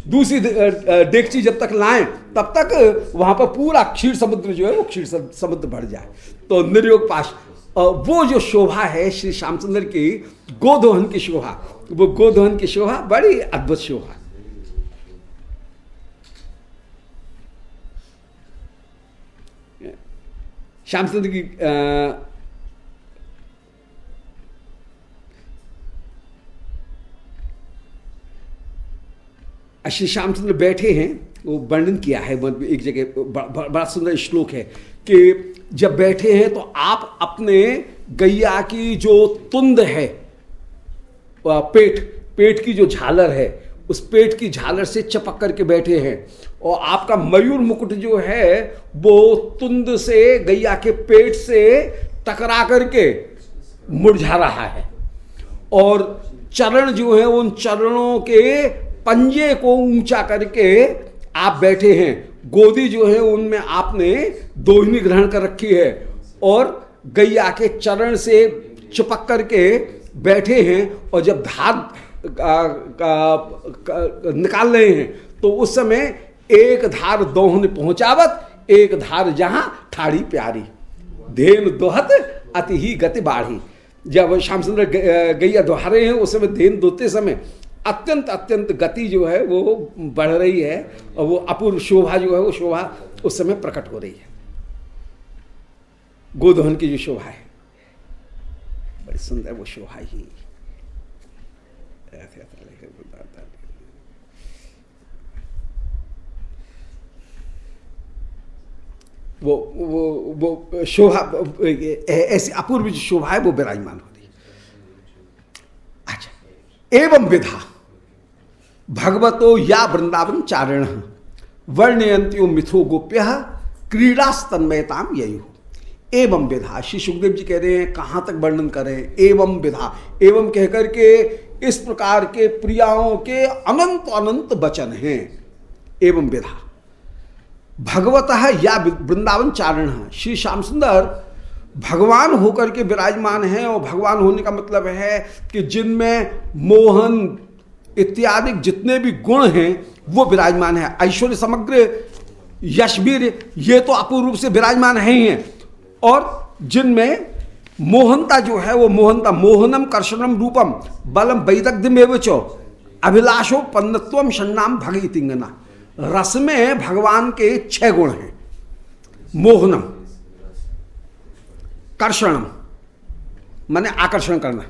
दूसरी डेगची जब तक लाएँ, तब तक वहाँ पर पूरा क्षीर समुद्र जो है, वो क्षीर समुद्र भर जाए। तो निर्योग पाश वो जो शोभा है श्री श्यामचंद्र की गोदोहन की शोभा, वो गोदोहन की शोभा बड़ी अद्भुत शोभा। श्यामचंद्र की श्री श्यामचंद्र बैठे हैं, वो वर्णन किया है एक जगह बड़ा सुंदर श्लोक है कि जब बैठे हैं तो आप अपने गैया की जो तुंद है पेट पेट की जो झालर है, उस पेट की झालर से चपक करके बैठे हैं और आपका मयूर मुकुट जो है, वो तुंद से, गैया के पेट से टकरा करके मुरझा रहा है। और चरण जो है, उन चरणों के पंजे को ऊँचा करके आप बैठे हैं। गोदी जो है, उनमें आपने दोहिनी ग्रहण कर रखी है और गैया के चरण से चिपक करके बैठे हैं और जब धार निकाल रहे हैं तो उस समय एक धार दोहन पहुंचावत, एक धार जहाँ ठाड़ी प्यारी। धेन दोहत, अति ही गति बाढ़ी। जब श्याम सुंदर गैया दोहारे हैं, उस समय धेन दोते समय अत्यंत अत्यंत गति जो है, वो बढ़ रही है और वो अपूर्व शोभा जो है, वो शोभा उस समय प्रकट हो रही है। गोदोहन की जो शोभा है, बड़ी सुंदर वो शोभा ही। वो वो वो शोभा, ऐसी अपूर्व जो शोभा है, वो विराजमान हो। रही अच्छा। एवं विधा। भगवतो या वृंदावन चारिण। वर्णयंत्यो मिथो गोप्य क्रीड़ा स्तन्मयताम यही एवं विधा। श्री सुखदेव जी कह रहे हैं, कहाँ तक वर्णन करें? एवं विधा। एवं कहकर के इस प्रकार के प्रियाओं के अनंत अनंत वचन हैं। एवं विधा। भगवत या वृंदावन चारण। श्री श्याम सुंदर भगवान होकर के विराजमान हैं और भगवान होने का मतलब है कि जिनमें मोहन इत्यादि जितने भी गुण हैं, वो विराजमान है। ऐश्वर्य समग्र, यशवीर, ये तो अपूर्ण रूप से विराजमान है ही हैं। और जिनमें मोहनता जो है, वो मोहनता मोहनम कर्षणम रूपम, बलम वैदग्ध्यमेव चो अभिलाषो पन्नत्वम षण्णाम भगतिंगना। रस में भगवान के छह गुण हैं। मोहनम, कर्षणम, माने आकर्षण करना।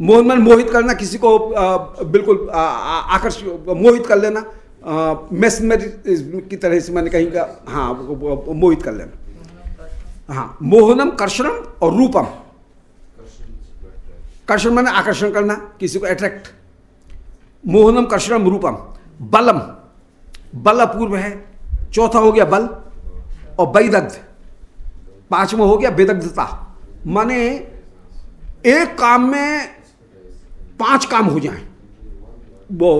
मोहन मोहित करना, किसी को बिल्कुल आकर्ष, मोहित कर लेना। मेरी की तरह से मैंने कहीं का हाँ मोहित कर लेना। हाँ मोहनम, कर्षणम और रूपम। कर्षण मैंने आकर्षण करना, किसी को अट्रैक्ट मोहनम, कर्षणम, रूपम। बलम, बल अपूर्व है। चौथा हो गया बल और वैदग्ध। पांचवा हो गया बेदग्धता माने एक काम में पाँच काम हो जाएँ। वो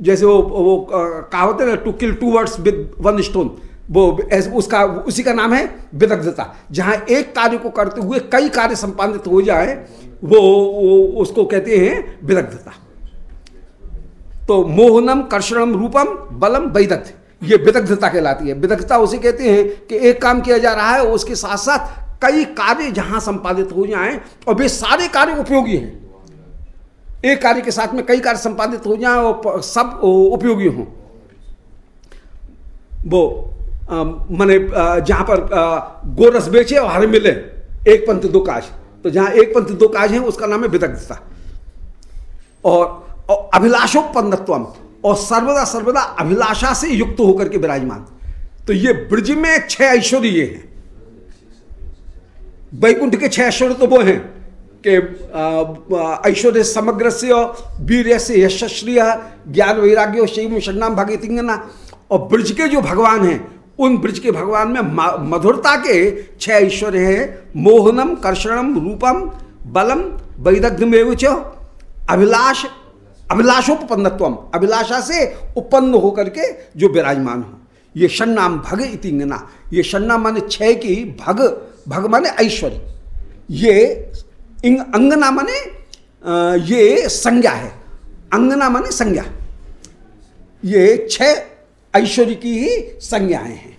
जैसे वो वो कहा होते ना to kill two words with one stone वो उसका उसी का नाम है विदग्धता। जहाँ एक कार्य को करते हुए कई कार्य संपादित हो जाए वो, वो उसको कहते हैं विदग्धता। तो मोहनम कर्षणम रूपम बलम वैदग्ध। ये विदग्धता कहलाती है। विदग्धता उसे कहते हैं कि एक काम किया जा रहा है उसके साथ साथ कई कार्य जहाँ संपादित हो जाएँ और वे सारे कार्य उपयोगी हैं। एक कार्य के साथ में कई कार्य संपादित हो जाए और सब उपयोगी हों। वो मैंने जहाँ पर गोरस बेचे और हर मिले एक पंथ दो काज। तो जहाँ एक पंथ दो काज है उसका नाम है विदग्धता। और, और अभिलाषोपन्नत्व और सर्वदा सर्वदा अभिलाषा से युक्त होकर के विराजमान। तो ये ब्रज में छह ऐश्वर्य हैं। वैकुंठ के छह ऐश्वर्य तो वो हैं। कि ऐश्वर्य समग्र से वीर से यशस्त्रिय ज्ञान वैराग्य, शैव षण्णाम भाग्य तिंगना। और ब्रज के जो भगवान हैं, उन ब्रज के भगवान में मधुरता के छह ऐश्वर्य हैं। मोहनम, कर्षणम, रूपम, बलम वैदग्ध्यमेव च, अभिलाष अभिलाषोपन्नत्व अभिलाषा से उत्पन्न होकर के जो विराजमान हो। ये षण्णाम भग इतिंगना ये षण्णाम माने छह की भग भग माने ऐश्वर्य। ये अंगना माने ये संज्ञा है। अंगना माने संज्ञा। ये छह ऐश्वर्य की ही संज्ञाएँ हैं।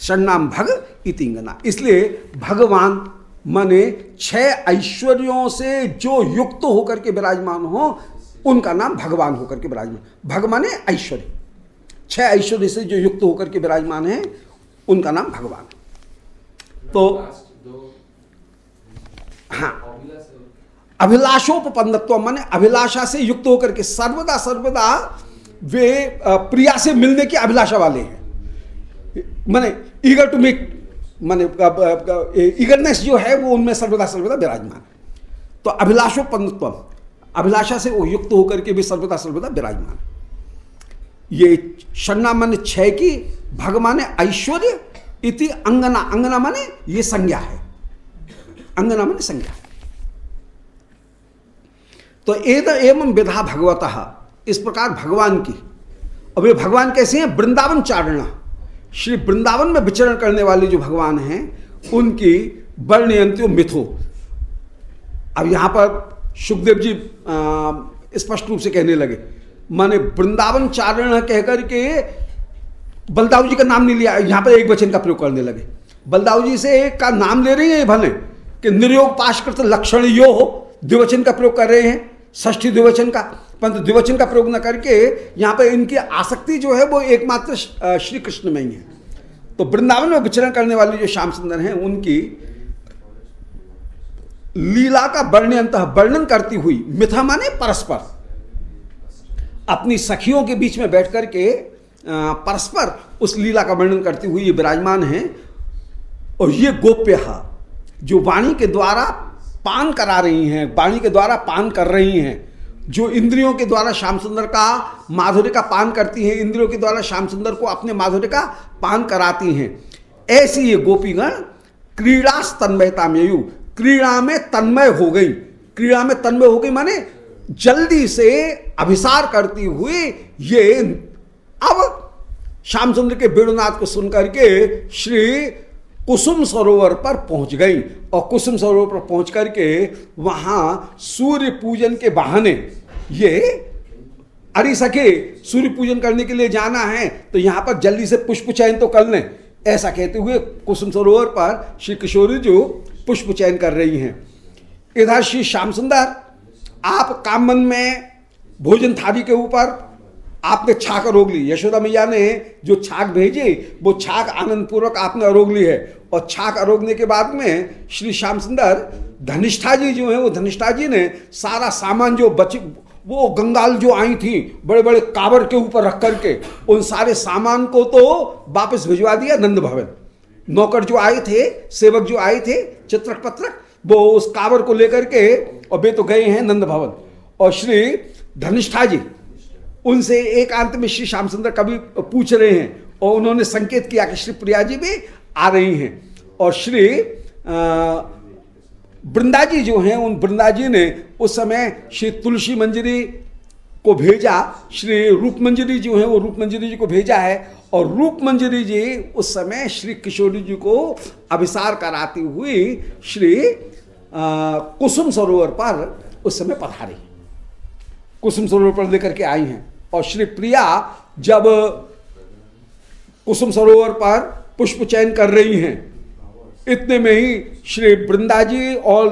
षण्णाम भग इतिंगना इसलिए भगवान माने छह ऐश्वर्यों से जो युक्त तो होकर के विराजमान हो उनका नाम भगवान होकर के विराजमान। भग माने ऐश्वर्य। छह ऐश्वर्य से जो युक्त होकर के विराजमान है उनका नाम भगवान। तो हाँ। अभिलाषोपन्नत्व माने अभिलाषा से युक्त होकर के सर्वदा सर्वदा वे प्रिया से मिलने की अभिलाषा वाले हैं। माने ईगर टू मेक माने इगरनेस जो है वो उनमें सर्वदा सर्वदा विराजमान तो अभिलाषोपन्नत्व अभिलाषा से वो युक्त होकर के भी सर्वदा सर्वदा विराजमान ये षण्णा मन छह की भगवान ऐश्वर्य, इति अंगना अंगना माने ये संज्ञा है। अंगना माने संज्ञा। तो एद एवं विधा भगवत, इस प्रकार भगवान की। अब ये भगवान कैसे हैं? वृंदावन चारणा। श्री वृंदावन में विचरण करने वाले जो भगवान हैं, उनकी वर्णयंत्यो मिथो। अब यहाँ पर सुखदेव जी स्पष्ट रूप से कहने लगे, माने वृंदावन चारण कहकर के बलदाऊ जी का नाम नहीं लिया, यहाँ पर एक वचन का प्रयोग करने लगे। बलदाऊ जी से का नाम ले रहे हैं भले, कि निर्योग पाशकृत लक्षण यो हो द्विवचन का प्रयोग कर रहे हैं। ष्ठी द्विवचन का, परंतु द्विवचन का प्रयोग न करके यहाँ पर इनकी आसक्ति जो है वो एकमात्र श्री कृष्ण में ही है। तो वृंदावन में विचरण करने वाले जो श्याम सुंदर हैं, उनकी लीला का वर्णन वर्णन करती हुई मिथा माने परस्पर, अपनी सखियों के बीच में बैठ करके परस्पर उस लीला का वर्णन करती हुई ये विराजमान है। और ये गोप्य जो वाणी के द्वारा पान करा रही हैं वाणी के द्वारा पान कर रही हैं। जो इंद्रियों के द्वारा श्याम सुंदर का माधुर्य का पान करती हैं, इंद्रियों के द्वारा श्याम सुंदर को अपने माधुर्य का पान कराती हैं। ऐसी ये गोपीगण क्रीड़ा तन्मयता में यु, क्रीड़ा में तन्मय हो गई। क्रीड़ा में तन्मय हो गई माने जल्दी से अभिसार करती हुई ये अब श्याम सुंदर के वेणुनाथ को सुनकर के श्री कुसुम सरोवर पर पहुँच गई और कुसुम सरोवर पर पहुँच करके वहाँ सूर्य पूजन के बहाने ये अरे सके सूर्य पूजन करने के लिए जाना है तो यहाँ पर जल्दी से पुष्प चयन तो कर लें। ऐसा कहते हुए कुसुम सरोवर पर श्री किशोरी जो पुष्प चयन कर रही हैं। इधर श्री श्याम सुंदर, आप कामन में भोजन थाली के ऊपर आपने छाक रोग ली। यशोदा मैया ने जो छाक भेजी, वो छाक आनंद पूर्वक आपने अरोग ली है। और छाक अरोगने के बाद में श्री श्याम सुंदर धनिष्ठा जी जो है, वो धनिष्ठा जी ने सारा सामान जो बच, वो गंगाल जो आई थी बड़े बड़े काबर के ऊपर रख करके, उन सारे सामान को तो वापस भिजवा दिया नंद भवन। नौकर जो आए थे, सेवक जो आए थे, चित्रक पत्रक, वो उस काबर को लेकर के, और वे तो गए हैं नंद भवन। और श्री धनिष्ठा जी उनसे एक अंत में श्री श्याम सुंदर कभी पूछ रहे हैं और उन्होंने संकेत किया कि श्री प्रिया जी भी आ रही हैं। और श्री वृंदा जी जो हैं, उन वृंदा जी ने उस समय श्री तुलसी मंजरी को भेजा, श्री रूप मंजरी जो है, वो रूप मंजरी जी को भेजा है। और रूप मंजरी जी उस समय श्री किशोरी जी को अभिसार कराती हुई श्री कुसुम सरोवर पर उस समय पधारी। कुसुम सरोवर पर लेकर के आई हैं। और श्री प्रिया जब कुसुम सरोवर पर पुष्प चयन कर रही हैं, इतने में ही श्री वृंदा जी और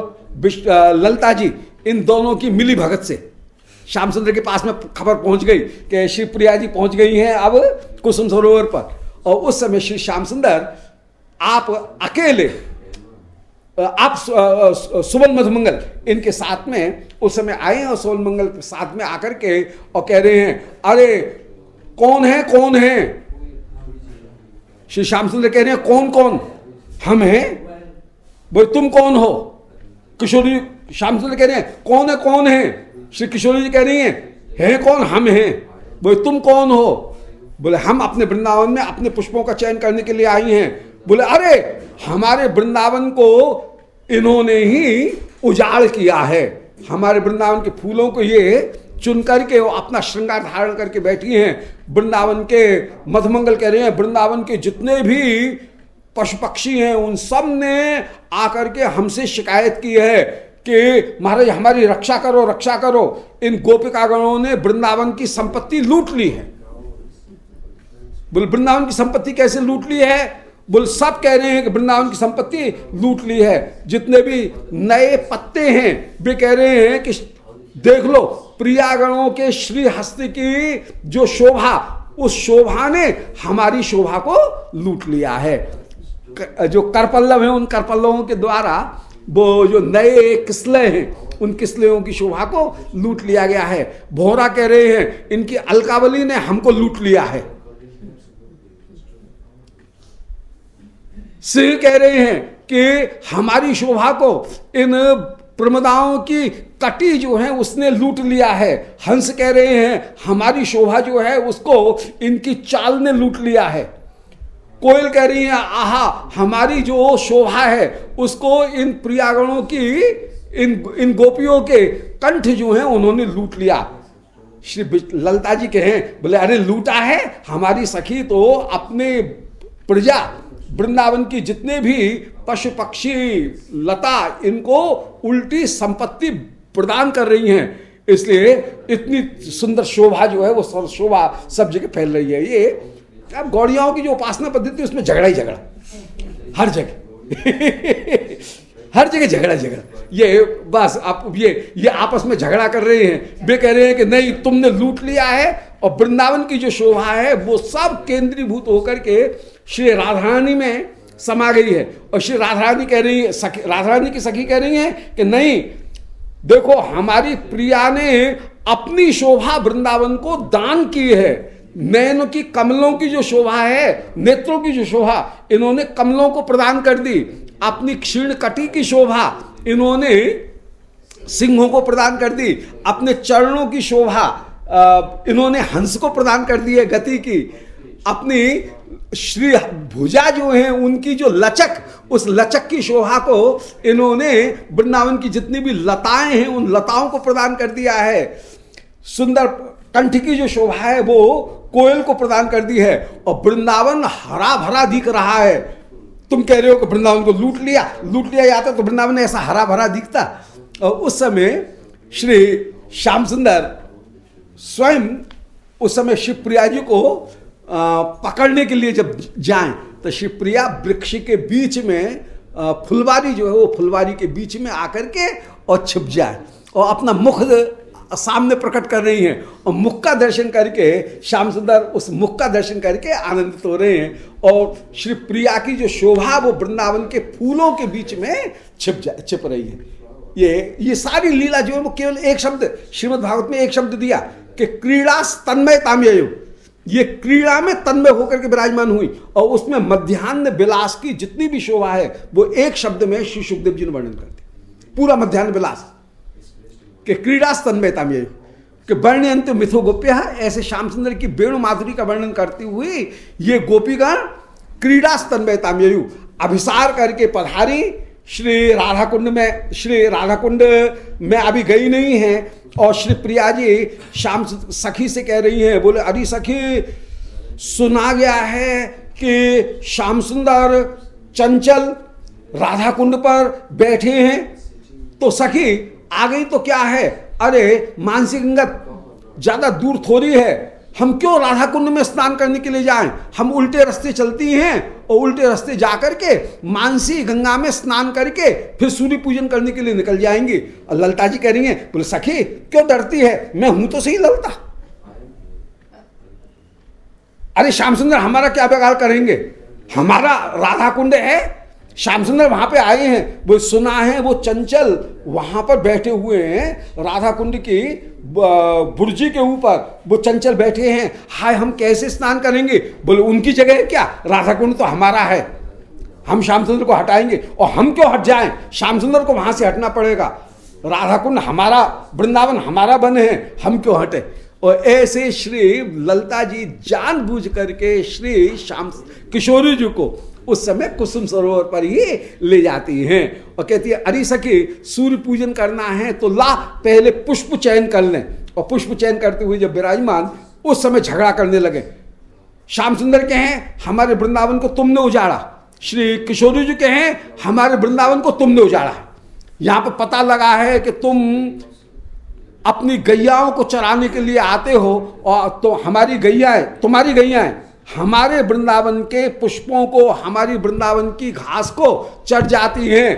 ललता जी, इन दोनों की मिली भगत से। श्याम सुंदर के पास में खबर पहुँच गई कि श्री प्रिया जी पहुँच गई हैं अब कुसुम सरोवर पर। और उस समय श्री श्याम सुंदर आप अकेले आप सुबल मधुमंगल, इनके साथ में, उस समय आए हैं सुबल मंगल के साथ में आकर के और कह रहे हैं, अरे, कौन है कौन है? श्री श्याम सुंदर कह रहे हैं, कौन कौन? हम हैं? बोले, तुम कौन हो? किशोरी श्याम सुंदर कह रहे हैं, कौन है कौन है? श्री किशोरी जी कह रही हैं, है कौन? हम हैं। बोले, तुम कौन हो? बोले, हम अपने वृंदावन में अपने पुष्पों का चयन करने के लिए आई हैं। बोले, अरे हमारे वृंदावन को इन्होंने ही उजाड़ किया है। हमारे वृंदावन के फूलों को ये चुन करके वो अपना श्रृंगार धारण करके बैठी हैं। वृंदावन के मधुमंगल कह रहे हैं, वृंदावन के जितने भी पशु पक्षी हैं, उन सबने आकर के हमसे शिकायत की है कि महाराज, हमारी रक्षा करो रक्षा करो। इन गोपिकागणों ने वृंदावन की संपत्ति लूट ली है। बोल, वृंदावन की संपत्ति कैसे लूट ली है? बोल सब कह रहे हैं कि वृंदावन की संपत्ति लूट ली है। जितने भी नए पत्ते हैं, वे कह रहे हैं कि देख लो, प्रियागणों के श्री हस्त की जो शोभा, उस शोभा ने हमारी शोभा को लूट लिया है। जो करपल्लव है उन करपल्लवों के द्वारा, वो जो नए किस्ले हैं, उन किस्लेयों की शोभा को लूट लिया गया है। भोरा कह रहे हैं, इनकी अलकावली ने हमको लूट लिया है। सिंह कह रहे हैं कि हमारी शोभा को इन प्रमदाओं की कटी जो है उसने लूट लिया है। हंस कह रहे हैं, हमारी शोभा जो है उसको इनकी चाल ने लूट लिया है। कोयल कह रही है, आहा, हमारी जो शोभा है उसको इन प्रियागणों की, इन इन गोपियों के कंठ जो है उन्होंने लूट लिया। श्री ललता जी कहें, बोले, अरे लूटा है, हमारी सखी तो अपने प्रजा वृंदावन की जितने भी पशु पक्षी, लता, इनको उल्टी संपत्ति प्रदान कर रही हैं। इसलिए इतनी सुंदर शोभा जो है, वो शोभा सब जगह फैल रही है। ये अब गौड़ियाओं की जो उपासना पद्धति, उसमें झगड़ा ही झगड़ा। हर जगह। हर जगह झगड़ा झगड़ा। ये बस आप, ये ये आपस में झगड़ा कर रहे हैं। वे कह रहे हैं कि नहीं, तुमने लूट लिया है और वृंदावन की जो शोभा है, वो सब केंद्रीभूत होकर के श्री राधारानी में समा गई है। और श्री राधारानी कह रही है, सखी, राधारानी की सखी कह रही है कि नहीं, देखो हमारी प्रिया ने अपनी शोभा वृंदावन को दान की है। नैन की, कमलों की जो शोभा है, नेत्रों की जो शोभा, इन्होंने कमलों को प्रदान कर दी। अपनी क्षीण कटी की शोभा, इन्होंने सिंहों को प्रदान कर दी। अपने चरणों की शोभा इन्होंने हंस को प्रदान कर दी है, गति की। अपनी श्री भुजा जो है, उनकी जो लचक, उस लचक की शोभा को इन्होंने वृंदावन की जितनी भी लताएँ हैं, उन लताओं को प्रदान कर दिया है। सुंदर कंठ की जो शोभा है, वो कोयल को प्रदान कर दी है और वृंदावन हरा भरा दिख रहा है। तुम कह रहे हो कि वृंदावन को लूट लिया लूट लिया जाता तो वृंदावन ऐसा हरा भरा दिखता। और उस समय श्री श्याम सुंदर स्वयं, उस समय शिवप्रिया जी को पकड़ने के लिए जब जाएँ तो शिवप्रिया वृक्ष के बीच में फुलवारी जो है वो फुलवारी के बीच में आकर के और छिप जाए और अपना मुख सामने प्रकट कर रही हैं और मुख का दर्शन करके, श्याम सुंदर उस मुख का दर्शन करके आनंदित हो रहे हैं और श्री प्रिया की जो शोभा, वो वृंदावन के फूलों के बीच में छिप जा, छिप रही है। ये ये सारी लीला जो है वो केवल एक शब्द श्रीमद भागवत में एक शब्द दिया कि क्रीड़ा तन्मय ताम्यो ये क्रीड़ा में तन्मय होकर के विराजमान हुई और उसमें मध्यान्ह विलास की जितनी भी शोभा है, वो एक शब्द में श्री सुखदेव जी ने वर्णन कर दी। पूरा मध्यान्ह विलास। कि क्रीड़ा स्तन्मयता में कि वर्ण अंत मिथो गोप्य, ऐसे श्याम सुंदर की वेणु माधुरी का वर्णन करती हुई ये गोपीगण क्रीड़ा स्तन्मयता में अभिसार करके पधारी, श्री राधा कुंड में श्री राधा कुंड में अभी गई नहीं है। और श्री प्रिया जी शाम सखी से कह रही हैं, बोले, अरे सखी, सुना गया है कि श्याम सुंदर चंचल राधा कुंड पर बैठे हैं। तो सखी आ गई तो क्या है? अरे मानसिक अंगत ज़्यादा दूर थोड़ी है। हम क्यों राधा कुंड में स्नान करने के लिए जाएँ? हम उल्टे रास्ते चलती हैं और उल्टे रास्ते जाकर के मानसी गंगा में स्नान करके फिर सूर्य पूजन करने के लिए निकल जाएँगे। और ललता जी कह रही हैं, बोले, सखी, क्यों डरती है? मैं हूँ तो सही ललता। अरे, श्याम सुंदर, हमारा क्या बेकार करेंगे? हमारा राधा कुंड है। श्याम सुंदर वहाँ पे आए हैं। वो सुना है, वो चंचल वहाँ पर बैठे हुए हैं राधा कुंड की। बुर्जी के ऊपर वो चंचल बैठे हैं। हाय, हम कैसे स्नान करेंगे? बोले, उनकी जगह है क्या? राधा कुंड तो हमारा है। हम श्याम सुंदर को हटाएँगे। और हम क्यों हट जाएँ? श्याम सुंदर को वहाँ से हटना पड़ेगा। राधा कुंड हमारा, वृंदावन हमारा बन है। हम क्यों हटे? और ऐसे श्री ललता जी जानबूझ करके श्री श्याम किशोरी जी को उस समय कुसुम सरोवर पर ही ले जाती हैं। और कहती है, अरे सखी, सूर्य पूजन करना है तो ला, पहले पुष्प चयन कर लें। और पुष्प चयन करते हुए जब विराजमान उस समय झगड़ा करने लगे। श्याम सुंदर के हैं हमारे वृंदावन को तुमने उजाड़ा। श्री किशोरी जी के हैं हमारे वृंदावन को तुमने उजाड़ा। यहाँ पर पता लगा है कि तुम अपनी गैयाओं को चराने के लिए आते हो, और तो हमारी गैया तुम्हारी गैया हमारे वृंदावन के पुष्पों को, हमारी वृंदावन की घास को चढ़ जाती हैं।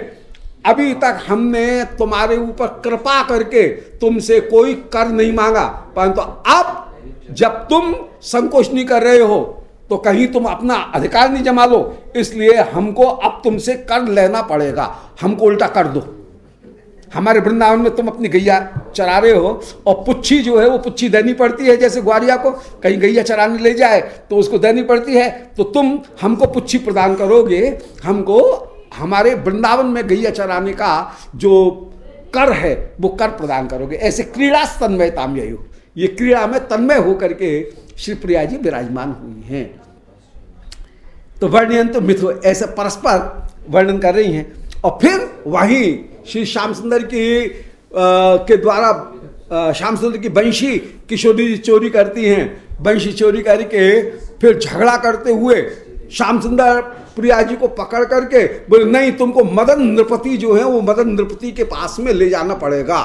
अभी तक हमने तुम्हारे ऊपर कृपा करके तुमसे कोई कर नहीं मांगा। परंतु तो अब जब तुम संकोच नहीं कर रहे हो तो कहीं तुम अपना अधिकार नहीं जमा लो। इसलिए हमको अब तुमसे कर लेना पड़ेगा। हमको उल्टा कर दो। हमारे वृंदावन में तुम अपनी गैया चरा रहे हो और पुच्छी जो है वो पुच्छी देनी पड़ती है, जैसे ग्वारिया को, कहीं गैया चराने ले जाए तो उसको देनी पड़ती है। तो तुम हमको पुच्छी प्रदान करोगे, हमको, हमारे वृंदावन में गैया चराने का जो कर है, वो कर प्रदान करोगे। ऐसे क्रीड़ा तन्मय ताम्यु ये क्रीड़ा में तन्मय होकर के श्री प्रिया जी विराजमान हुई हैं। तो वर्णन तो मिथु ऐसे परस्पर वर्णन कर रही हैं। और फिर वहीं श्री श्याम सुंदर की आ, के द्वारा श्याम सुंदर की बंशी किशोरी जी चोरी करती हैं। बंशी चोरी करके फिर झगड़ा करते हुए श्याम सुंदर प्रिया जी को पकड़ करके बोले नहीं तुमको मदन नृपति जो है वो मदन नृपति के पास में ले जाना पड़ेगा।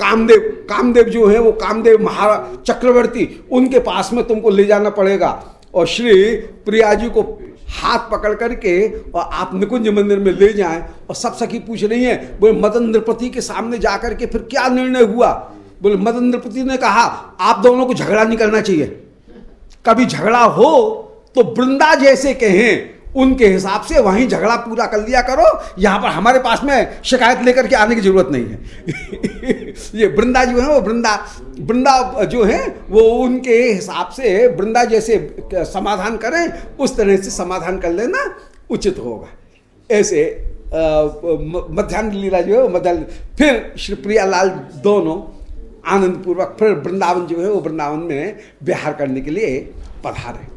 कामदेव कामदेव जो है वो कामदेव महाराज चक्रवर्ती उनके पास में तुमको ले जाना पड़ेगा। और श्री प्रिया जी को हाथ पकड़ करके और आप निकुंज मंदिर में ले जाएँ और सब सखी पूछ रही हैं, बोले, मदन नृपति के सामने जाकर के फिर क्या निर्णय हुआ? बोले, मदन नृपति ने कहा, आप दोनों को झगड़ा नहीं करना चाहिए। कभी झगड़ा हो तो वृंदा जैसे कहें उनके हिसाब से वहीं झगड़ा पूरा कर लिया करो। यहाँ पर हमारे पास में शिकायत लेकर के आने की ज़रूरत नहीं है। ये वृंदा जो है वो वृंदा वृंदा जो है वो उनके हिसाब से वृंदा जैसे समाधान करें, उस तरह से समाधान कर लेना उचित होगा। ऐसे मध्यान्ह लीला जो है वो मध्यान्ह, फिर श्री प्रियालाल दोनों आनंद पूर्वक फिर वृंदावन जो है वो वृंदावन में बिहार करने के लिए पधारे।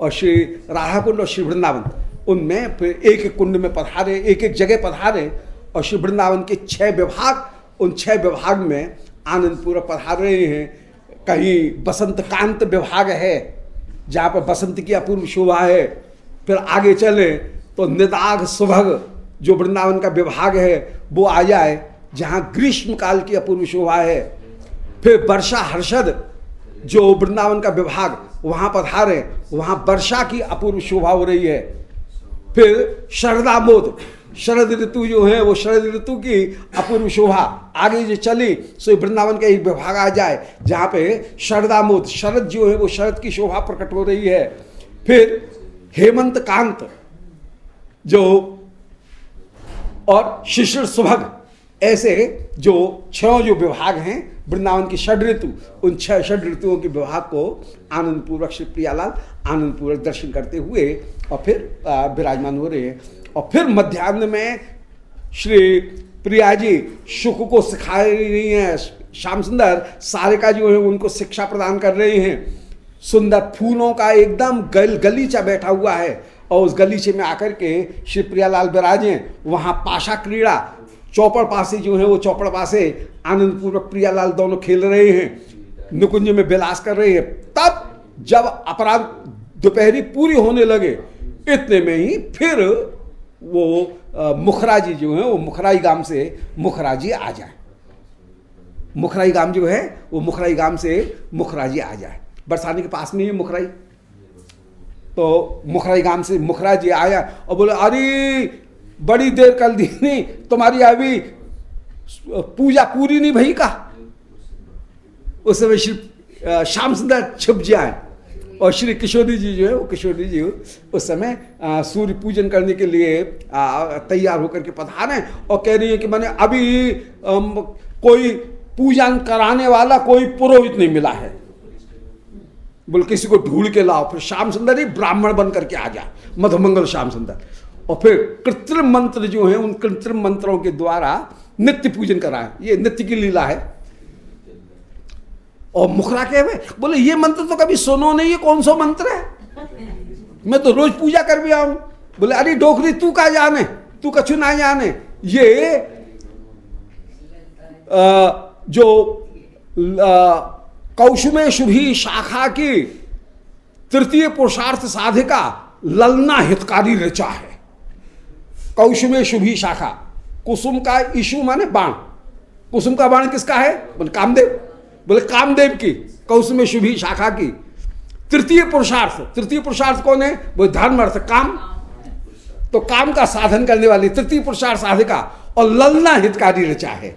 और श्री राधा कुंड और श्री वृंदावन उनमें फिर एक एक कुंड में पधारे, एक एक जगह पधारे और श्री वृंदावन के छह विभाग, उन छह विभाग में आनंदपूर्वक पधार रहे हैं। कहीं बसंत कांत विभाग है, जहाँ पर बसंत की अपूर्व शोभा है। फिर आगे चले तो निदाग सुभग जो वृंदावन का विभाग है, वो आ जाए, जहाँ ग्रीष्म काल की अपूर्व शोभा है। फिर वर्षा हर्षद जो वृंदावन का विभाग, वहाँ पधारे, वहाँ वर्षा की अपूर्व शोभा हो रही है। फिर शरदामोद शरद ऋतु जो है, वो शरद ऋतु की अपूर्व शोभा आगे जो चली, सो वृंदावन का एक विभाग आ जाए, जहाँ पे शरदामोद शरद जो है, वो शरद की शोभा प्रकट हो रही है। फिर हेमंत कांत जो और शिशिर सुभग, ऐसे जो छह जो विभाग हैं, वृंदावन की षड ऋतु, उन छह षड ऋतुओं के विभाग को आनंद पूर्वक श्री प्रियालाल आनंदपूर्वक दर्शन करते हुए और फिर विराजमान हो रहे हैं। और फिर मध्यान्ह में श्री प्रिया जी सुख को सिखा रही हैं। श्याम सुंदर सारे का जो है उनको शिक्षा प्रदान कर रहे हैं। सुंदर फूलों का एकदम गल गलीचा बैठा हुआ है। और उस गलीचे में आकर के श्री प्रियालाल विराजे, वहाँ पाशा क्रीड़ा, चौपड़ पासे जो है वो चौपड़ पासे आनंद पूर्वक प्रियालाल दोनों खेल रहे हैं। निकुंज में विलास कर रहे हैं। तब जब अपराध दोपहरी पूरी होने लगे इतने में ही फिर वो मुखराजी जो है, वो मुखराई गाँव से मुखराजी आ जाए। मुखराई गाँव जो है, वो मुखराई गाँव से मुखराजी आ जाए। बरसाने के पास में ही मुखराई। तो मुखराई गाँव से मुखराजी आया और बोले, अरे, बड़ी देर कर दी नहीं, तुम्हारी अभी पूजा पूरी नहीं भई का? उस समय श्याम सुंदर छिप जाए। और श्री किशोरी जी जो है, वो किशोरी जी उस समय सूर्य पूजन करने के लिए तैयार होकर के पधार हैं और कह रही है कि मैंने अभी कोई पूजन कराने वाला कोई पुरोहित नहीं मिला है। बोल, किसी को ढूंढ के लाओ, फिर श्याम सुंदर ही ब्राह्मण बन करके आ गया, मधुमंगल श्याम सुंदर। और फिर कृत्रिम मंत्र जो है, उन कृत्रिम मंत्रों के द्वारा नित्य पूजन कराए। ये नित्य की लीला है। और मुखरा के हुए बोले ये मंत्र तो कभी सुनो नहीं ये कौन सा मंत्र है? मैं तो रोज पूजा कर भी आऊँ। बोले अरे डोकरी तू का जाने? तू कछु ना जाने? ये आ, जो कौशुमे शुभी शाखा की तृतीय पुरुषार्थ साधिका ललना हितकारी रचा है। कौशुमे शुभी शाखा कुसुम का इशु माने बाण। कुसुम का बाण किसका है? बोले कामदेव। बोले, कामदेव की कौसुमे शुभी शाखा की। तृतीय पुरुषार्थ तृतीय पुरुषार्थ कौन है? वो धर्म अर्थ, काम। तो काम का साधन करने वाली तृतीय पुरुषार्थ साधिका और ललना हितकारी ऋचा है।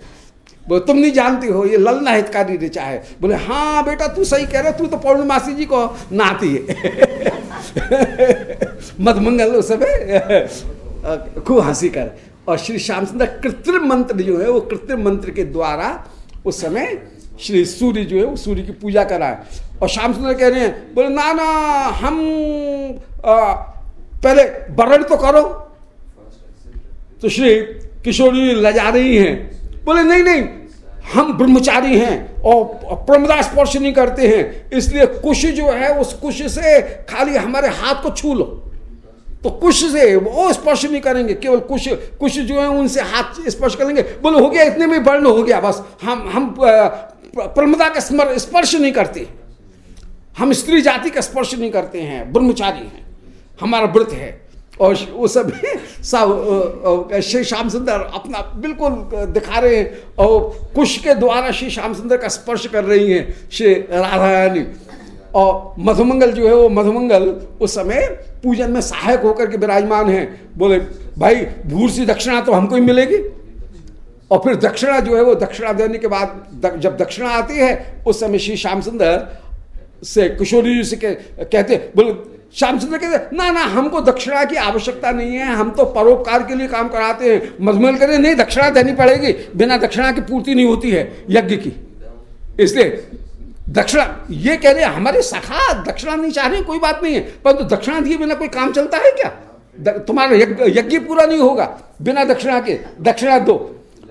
बोले, तुम नहीं जानती हो, ये ललना हितकारी ऋचा है। बोले हाँ बेटा, तू सही कह रहे तू तो पौर्णमासी जी को नाती है। मधमंगल उस समय खूब हँसी कर। और श्री श्याम सुंदर कृत्रिम मंत्र जो है, वो कृत्रिम मंत्र के द्वारा उस समय श्री सूर्य जो है वो सूर्य की पूजा कराए और श्याम सुंदर कह रहे हैं बोले ना ना हम आ, पहले वर्ण तो करो। तो श्री किशोरी लजा रही हैं। बोले नहीं नहीं हम ब्रह्मचारी हैं और प्रमदा स्पर्श नहीं करते हैं। इसलिए कुश जो है उस कुश से खाली हमारे हाथ को छू लो। तो कुश से वो स्पर्श नहीं करेंगे केवल कुश कुश जो है उनसे हाथ स्पर्श करेंगे। बोले हो गया इतने में वर्ण हो गया बस। हम हम प्रमदा का स्मर स्पर्श नहीं करते। हम स्त्री जाति का स्पर्श नहीं करते हैं, ब्रह्मचारी हैं, हमारा व्रत है। और वो सब श्री श्याम सुंदर अपना बिल्कुल दिखा रहे हैं और कुश के द्वारा श्री श्याम सुंदर का स्पर्श कर रही हैं श्री राधा रानी और मधुमंगल जो है वो मधुमंगल उस समय पूजन में सहायक होकर के विराजमान है। बोले, भाई, भूर सी दक्षिणा तो हमको ही मिलेगी। और फिर दक्षिणा जो है वो दक्षिणा देने के बाद दक, जब दक्षिणा आती है उस समय श्री श्याम सुंदर से किशोरी जी से कहते बोले श्याम सुंदर कहते ना ना हमको दक्षिणा की आवश्यकता नहीं है हम तो परोपकार के लिए काम कराते हैं। मधुमल करें नहीं दक्षिणा देनी पड़ेगी बिना दक्षिणा की पूर्ति नहीं होती है यज्ञ की। इसलिए दक्षिणा ये कह रहे हमारे सखा दक्षिणा नहीं चाह रहे कोई बात नहीं है परंतु तो दक्षिणा दिए बिना कोई काम चलता है क्या? तुम्हारा यज्ञ पूरा नहीं होगा बिना दक्षिणा के दक्षिणा दो।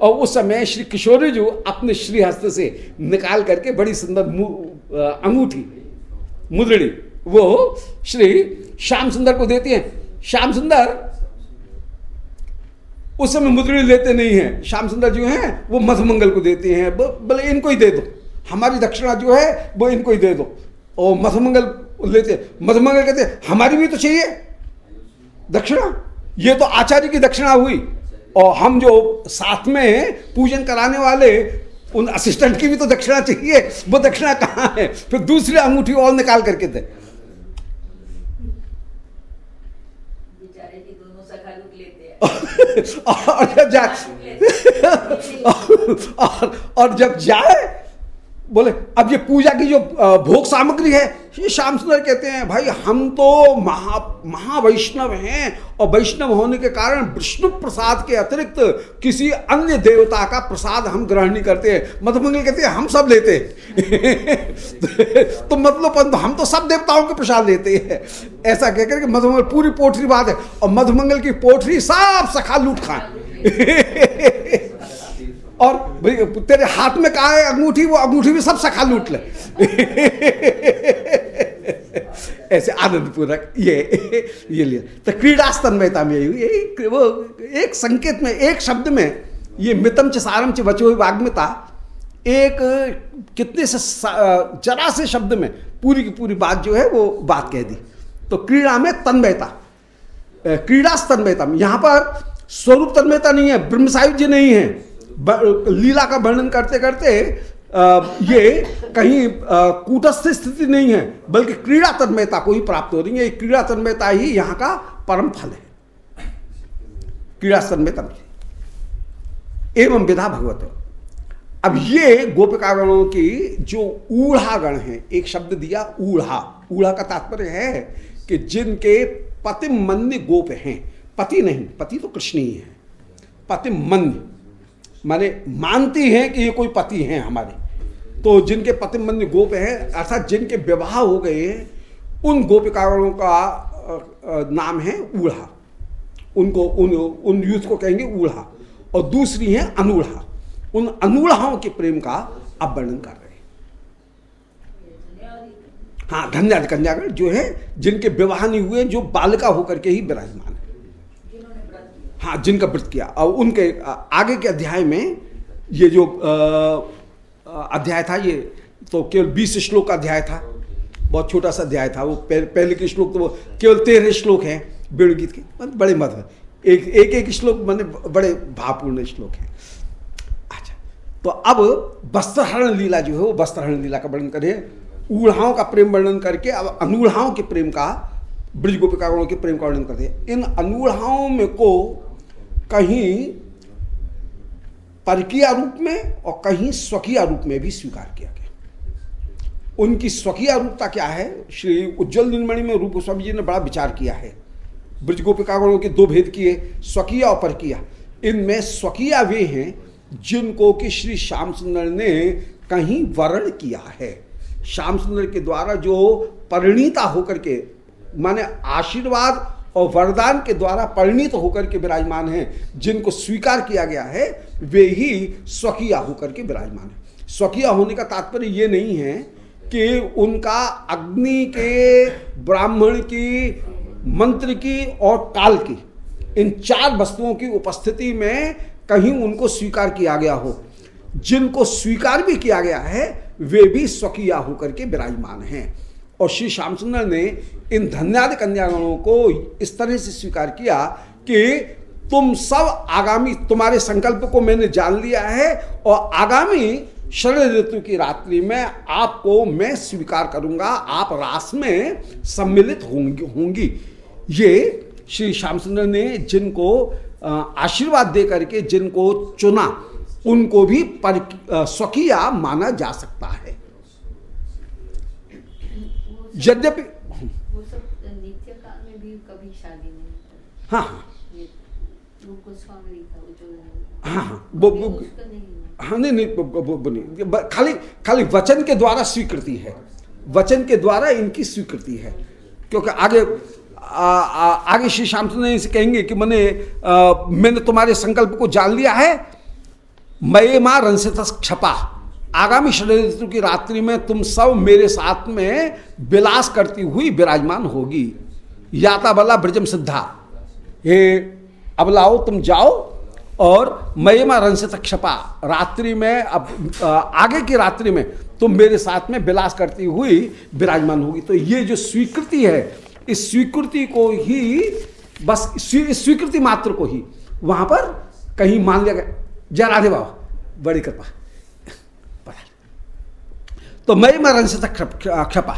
और उस समय श्री किशोरी जो अपने श्री हस्त से निकाल करके बड़ी सुंदर अंगूठी, मुद्रणी, वो श्री श्याम सुंदर को देती है। श्याम सुंदर, उस समय मुद्रणी लेते नहीं है। श्याम सुंदर जो है, वो मधुमंगल को देते हैं। बोले, इनको ही दे दो। हमारी दक्षिणा जो है, वो इनको ही दे दो। और मधुमंगल लेते मधुमंगल कहते हमारी भी तो चाहिए। दक्षिणा? ये तो आचार्य की दक्षिणा हुई। और हम जो साथ में पूजन कराने वाले उन असिस्टेंट की भी तो दक्षिणा चाहिए। वो दक्षिणा कहाँ है? फिर दूसरी अंगूठी और निकाल करके दे। और जब और, और जब जाए बोले, अब ये पूजा की जो भोग सामग्री है, ये श्याम सुंदर कहते हैं, भाई, हम तो महा, महावैष्णव हैं और वैष्णव होने के कारण विष्णु प्रसाद के अतिरिक्त किसी अन्य देवता का प्रसाद हम ग्रहण नहीं करते हैं। मधुमंगल कहते हैं, हम सब लेते तो मतलब हम तो सब देवताओं के प्रसाद लेते हैं। ऐसा कहकर के मधुमंगल, पूरी पोटरी बात है और मधुमंगल की पोटरी साफ़ सखा लूट खाए और तेरे हाथ में कहा है? अंगूठी? वो अंगूठी भी सब सखा लूट ले। ऐसे आनंद पूर्वक ये ये लिया। तो क्रीड़ा स्तन्मयता में यही वो एक संकेत में, एक शब्द में ये मितम च सारम च बचो वाग्मता एक कितने से जरा से शब्द में पूरी की पूरी बात जो है वो बात कह दी। तो क्रीड़ा में तन्मयता क्रीड़ा स्तन्मयता यहाँ पर स्वरूप तन्मयता नहीं है ब्रह्मसायु जी नहीं है। लीला का वर्णन करते करते ये कहीं कूटस्थ स्थिति नहीं है, बल्कि क्रीड़ा तन्मयता को ही प्राप्त हो रही है। क्रीड़ा तन्मयता ही यहाँ का परम फल है। क्रीड़ा तन्मयता एवं विधा भगवत अब ये गोपिकागणों की जो ऊढ़ा गण है, एक शब्द दिया, ऊढ़ा। ऊढ़ा का तात्पर्य है कि जिनके पतिमन्य गोप हैं। पति नहीं, पति तो कृष्ण ही है। पतिमन्य। माने मानती हैं कि ये कोई पति हैं हमारे। तो जिनके पति मंद गोप हैं, अर्थात जिनके विवाह हो गए हैं, उन गोपिकाओं का नाम है ऊढ़ा। उनको, उन उन यूथ को कहेंगे ऊढ़ा। और दूसरी है अनूढ़ा। उन अनूढ़ाओं के प्रेम का अब वर्णन कर रहे हैं। हाँ धन्या कन्यागढ़ जो है, जिनके विवाह नहीं हुए, जो बालिका होकर के ही विराजमान हाँ। जिनका व्रत किया। और उनके आगे के अध्याय में ये जो अध्याय था ये तो केवल बीस श्लोक का अध्याय था। बहुत छोटा सा अध्याय था। वो पहले के श्लोक तो वो केवल तेरह श्लोक हैं वेणुगीत के। बड़े मत एक एक एक श्लोक मैंने बड़े भावपूर्ण श्लोक हैं। अच्छा तो अब वस्त्रहरण लीला जो है वो वस्त्रहरण लीला का वर्णन करें ऊढ़ाओं का प्रेम वर्णन करके, अब अनूढ़ाओं के प्रेम का ब्रज गोपिकाओं के प्रेम का वर्णन करते हैं। इन अनूढ़ाओं में को कहीं परकीय रूप में और कहीं स्वकीय रूप में भी स्वीकार किया गया। उनकी स्वकीय रूपता क्या है? श्री उज्जवल निर्मणि में रूप गोस्वामी जी ने बड़ा विचार किया है। ब्रज गोपिकागणों के दो भेद किए, स्वकीय और परकीय। इनमें स्वकीय वे हैं जिनको कि श्री श्याम सुंदर ने कहीं वर्ण किया है। श्याम सुंदर के द्वारा जो परिणीता होकर के, माने आशीर्वाद और वरदान के द्वारा परिणित तो होकर के विराजमान हैं, जिनको स्वीकार किया गया है, वे ही स्वकीय होकर के विराजमान है। स्वकीय होने का तात्पर्य ये नहीं है कि उनका अग्नि के, ब्राह्मण की, मंत्र की और काल की, इन चार वस्तुओं की उपस्थिति में कहीं उनको स्वीकार किया गया हो। जिनको स्वीकार भी किया गया है, वे भी स्वकीय होकर के विराजमान हैं। और श्री श्याम सुंदर ने इन धन्यादि कन्यागणों को इस तरह से स्वीकार किया कि तुम सब आगामी, तुम्हारे संकल्प को मैंने जान लिया है और आगामी शरद ऋतु की रात्रि में आपको मैं स्वीकार करूँगा, आप रास में सम्मिलित होंगी होंगी। ये श्री श्याम सुंदर ने जिनको आशीर्वाद दे करके जिनको चुना, उनको भी पर स्वकीय माना जा सकता है। यद्यपि हाँ हाँ। हाँ वो हाँ नहीं नहीं वो नहीं। खाली खाली वचन के द्वारा स्वीकृति है। वचन के द्वारा इनकी स्वीकृति है। क्योंकि आगे आ, आ, आगे श्री श्याम सुंदर इसे कहेंगे कि मैंने मैंने तुम्हारे संकल्प को जान लिया है। मये माँ रंसित क्षपा। आगामी शरद ऋतु की रात्रि में तुम सब मेरे साथ में विलास करती हुई विराजमान होगी। याता बला ब्रजम सिद्धा। हे, अब लाओ, तुम जाओ और महिमा रन से क्षपा। रात्रि में, अब आगे की रात्रि में तुम मेरे साथ में विलास करती हुई विराजमान होगी। तो ये जो स्वीकृति है, इस स्वीकृति को ही, बस स्वीकृति मात्र को ही वहाँ पर कहीं मान लिया गया। जय राधे बाबा, बड़ी कृपा। तो मई में रन से क्षपा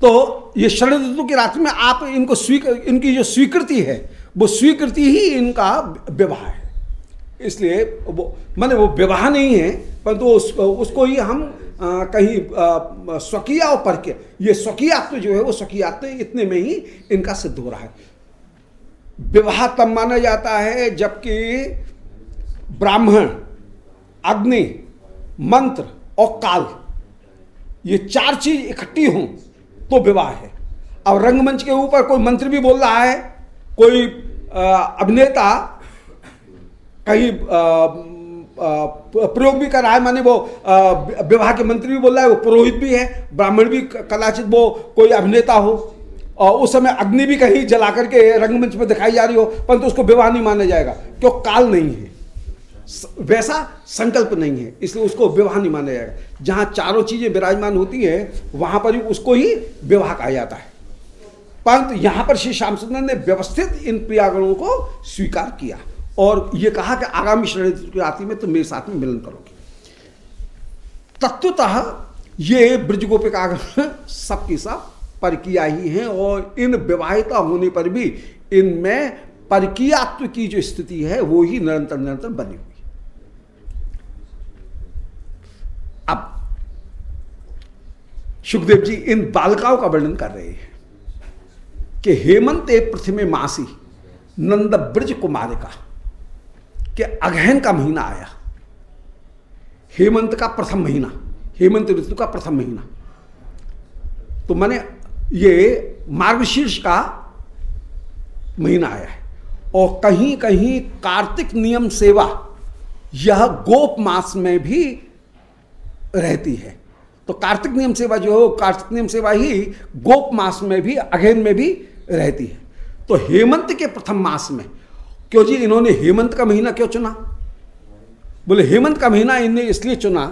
तो ये शरद ऋतु की रात्रि में आप इनको स्वीकृ इनकी जो स्वीकृति है वो स्वीकृति ही इनका विवाह है। इसलिए वो मैंने वो विवाह नहीं है परंतु तो उस, उसको ही हम आ, कहीं स्वकीय और परकीय ये स्वकीयात्व जो है वो स्वकीयात्व इतने में ही इनका सिद्ध हो रहा है। विवाह तब माना जाता है जबकि ब्राह्मण अग्नि मंत्र और काल ये चार चीज़ इकट्ठी हों तो विवाह है। अब रंगमंच के ऊपर कोई मंत्री भी बोल रहा है, कोई अभिनेता कहीं प्रयोग भी कर रहा है, माने वो विवाह के मंत्री भी बोल रहा है, वो पुरोहित भी है, ब्राह्मण भी कदाचित वो कोई अभिनेता हो। और उस समय अग्नि भी कहीं जला करके रंगमंच में दिखाई जा रही हो, परंतु तो उसको विवाह नहीं माना जाएगा, क्यों? काल नहीं है। वैसा संकल्प नहीं है, इसलिए उसको विवाह नहीं माना जाएगा। जहाँ चारों चीज़ें विराजमान होती हैं, वहाँ पर ही उसको ही विवाह कहा जाता है। परंतु यहाँ पर श्री श्याम सुंदर ने व्यवस्थित इन प्रियागणों को स्वीकार किया और यह कहा कि आगामी शरण की रात्रि में तुम मेरे साथ में मिलन करोगे। तत्वतः ये ब्रज गोपिकागण सबकी सब परकिया ही हैं और इन विवाहिता होने पर भी इनमें परकियात्व की जो स्थिति है, वो ही निरंतर निरंतर बनी हुई अब सुखदेव जी इन बालकाओं का वर्णन कर रहे हैं कि हेमंत ए पृथ्वी मासी नंद ब्रज कुमारिका के अगहन का महीना आया। हेमंत का प्रथम महीना, हेमंत ऋतु का प्रथम महीना। तो मैंने ये मार्गशीर्ष का महीना आया है। और कहीं कहीं कार्तिक नियम सेवा, यह गोप मास में भी रहती है। तो कार्तिक नियम सेवा जो है कार्तिक नियम सेवा ही गोप मास में भी, अघेन में भी रहती है। तो हेमंत के प्रथम मास में, क्यों जी इन्होंने हेमंत का महीना क्यों चुना? बोले, हेमंत का महीना इन्हें इसलिए चुना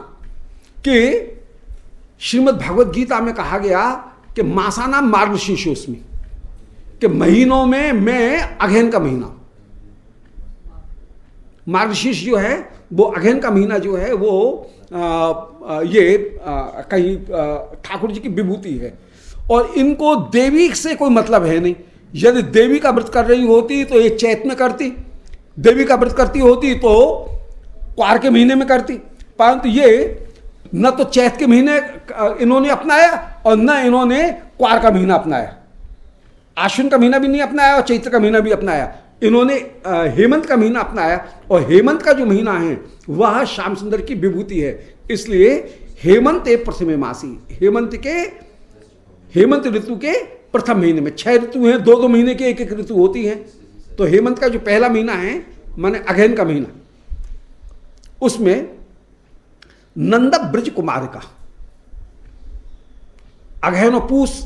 कि श्रीमद् भगवत गीता में कहा गया कि मासाना मार्गशीर्षोस्मी कि महीनों में मैं अघेन का महीना। मार्गशीर्ष जो है, वो अघेन का महीना जो है, वो ये कहीं ठाकुर जी की विभूति है। और इनको देवी से कोई मतलब है नहीं। यदि देवी का व्रत कर रही होती तो ये चैत में करती, देवी का व्रत करती होती तो क्वार के महीने में करती। परंतु ये न तो चैत के महीने इन्होंने अपनाया और न इन्होंने क्वार का महीना अपनाया। आश्विन का महीना भी नहीं अपनाया और चैत्र का महीना भी अपनाया। इन्होंने हेमंत का महीना अपनाया और हेमंत का जो महीना है, वह श्याम सुंदर की विभूति है। इसलिए हेमंत प्रथम मासी, हेमंत के, हेमंत ऋतु के प्रथम महीने में। छह ऋतु हैं, दो दो महीने के एक एक ऋतु होती है। तो हेमंत का जो पहला महीना है, माने अगहन का महीना, उसमें नंद ब्रज कुमार का अगहन और पूस,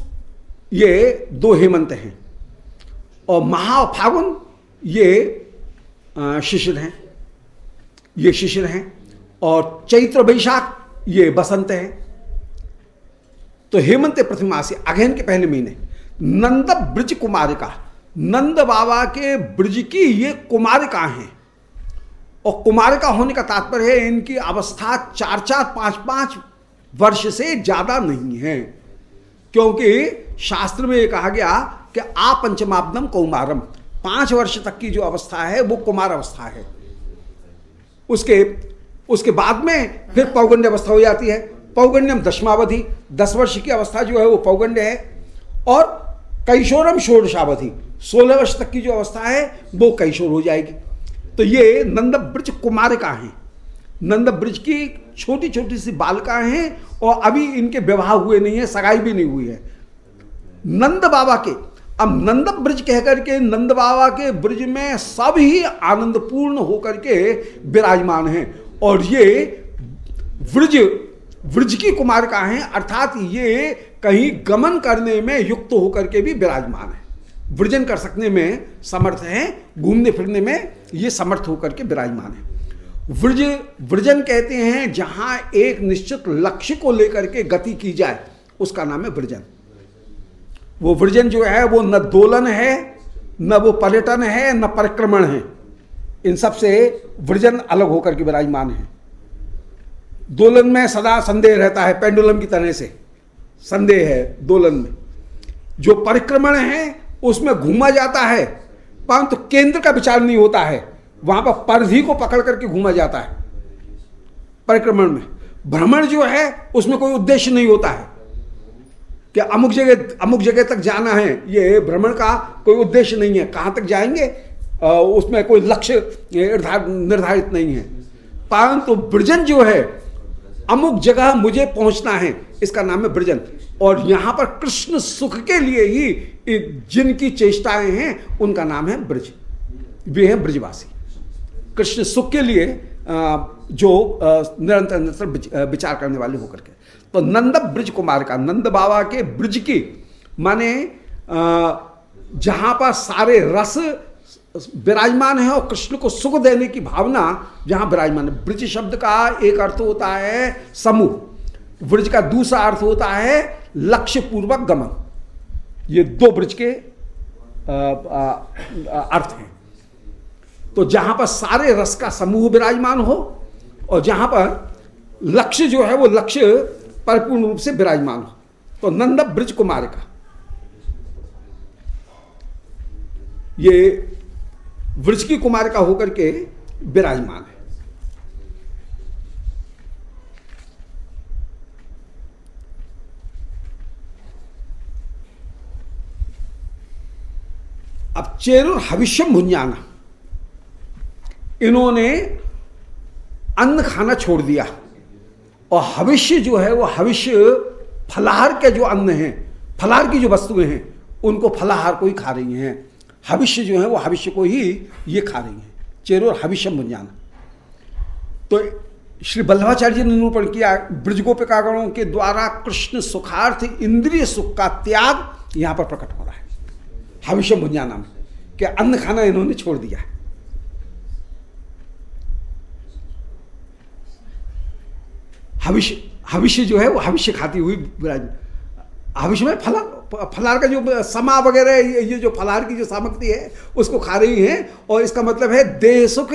ये दो हेमंत हैं। और महा फागुन ये शिशिर हैं। ये शिशिर हैं और चैत्र वैशाख ये बसंत है। तो हेमंत प्रतिमा से अगहन के पहले महीने नंद ब्रज कुमारिका, नंद बाबा के ब्रज की ये कुमारिका हैं। और कुमारिका होने का तात्पर्य है, इनकी अवस्था चार चार पाँच पाँच वर्ष से ज़्यादा नहीं है। क्योंकि शास्त्र में यह कहा गया कि आ पंचमाब्दम कौमारम। पाँच वर्ष तक की जो अवस्था है वो कुमार अवस्था है। उसके उसके बाद में फिर पौगंड अवस्था हो जाती है। पौगंड्यम दशमावधि दस वर्ष की अवस्था जो है वो पौगंड है। और कैशोरम षोडशावधि सोलह वर्ष तक की जो अवस्था है वो कैशोर हो जाएगी। तो ये नंद ब्रज कुमारिका हैं। नंद ब्रज की छोटी छोटी सी बालिका हैं और अभी इनके विवाह हुए नहीं है सगाई भी नहीं हुई है। नंद बाबा के अब नंद ब्रज कहकर के नंद बाबा के ब्रज में सब ही आनंदपूर्ण होकर के विराजमान हैं। और ये व्रज व्रज की कुमार का है, अर्थात ये कहीं गमन करने में युक्त होकर के भी विराजमान है। वृजन कर सकने में समर्थ हैं, घूमने फिरने में ये समर्थ होकर के विराजमान है। व्रज वृजन कहते हैं, जहाँ एक निश्चित लक्ष्य को लेकर के गति की जाए, उसका नाम है वृजन वो वृजन जो है, वो न दोलन है, न वो पर्यटन है, न परिक्रमण है। इन सबसे वृजन अलग होकर के विराजमान है। दोलन में सदा संदेह रहता है पेंडुलम की तरह से। संदेह है दोलन में। जो परिक्रमण है, उसमें घूमा जाता है। परंतु तो केंद्र का विचार नहीं होता है। वहाँ पर परिधि को पकड़ करके घूमा जाता है। परिक्रमण में। भ्रमण जो है, उसमें कोई उद्देश्य नहीं होता है। कि अमुक जगह अमुक जगह तक जाना है, ये भ्रमण का कोई उद्देश्य नहीं है। कहाँ तक जाएँगे? उसमें कोई लक्ष्य निर्धारित नहीं है। परंतु ब्रजन जो है, अमुक जगह मुझे पहुँचना है, इसका नाम है ब्रजन। और यहाँ पर कृष्ण सुख के लिए ही जिनकी चेष्टाएँ हैं, उनका नाम है ब्रज। वे हैं ब्रजवासी। कृष्ण सुख के लिए जो निरंतर निरंतर विचार करने वाले होकर के। तो नंद ब्रज कुमार का, नंद बाबा के ब्रज की, माने जहाँ पर सारे रस विराजमान है और कृष्ण को सुख देने की भावना, जहाँ विराजमान है। ब्रज शब्द का एक अर्थ होता है समूह। ब्रज का दूसरा अर्थ होता है लक्ष्य पूर्वक गमन। ये दो ब्रज के अर्थ हैं। तो जहाँ पर सारे रस का समूह विराजमान हो, और जहाँ पर लक्ष्य जो है वो लक्ष्य परिपूर्ण रूप से विराजमान हो। तो नंद ब्रज कुमार का। ये वृक्ष की कुमार का होकर के विराजमान है। अब चेरुर हविष्यम भुंजाना इन्होंने अन्न खाना छोड़ दिया। और हविष्य जो है, वो हविष्य फलाहार के जो अन्न हैं, फलाहार की जो वस्तुएँ हैं, उनको फलाहार को ही खा रही हैं। हविष्य जो है, वो हविष्य को ही ये खा रही हैं। चेरोर हविष्यम बुंजाना तो श्री बल्लभाचार्य जी ने निरूपण किया, ब्रजगोपिकागणों के द्वारा कृष्ण सुखार्थ इंद्रिय सुख का त्याग यहाँ पर प्रकट हो रहा है। हविष्यम भुंजाना में कि अन्न खाना इन्होंने छोड़ दिया। हविष्य हविष्य जो है वो हविष्य खाती हुई विराज हविष्य में फला फलार का जो समा वगैरह, ये जो फलार की जो सामग्री है, उसको खा रही हैं, और इसका मतलब है देह सुख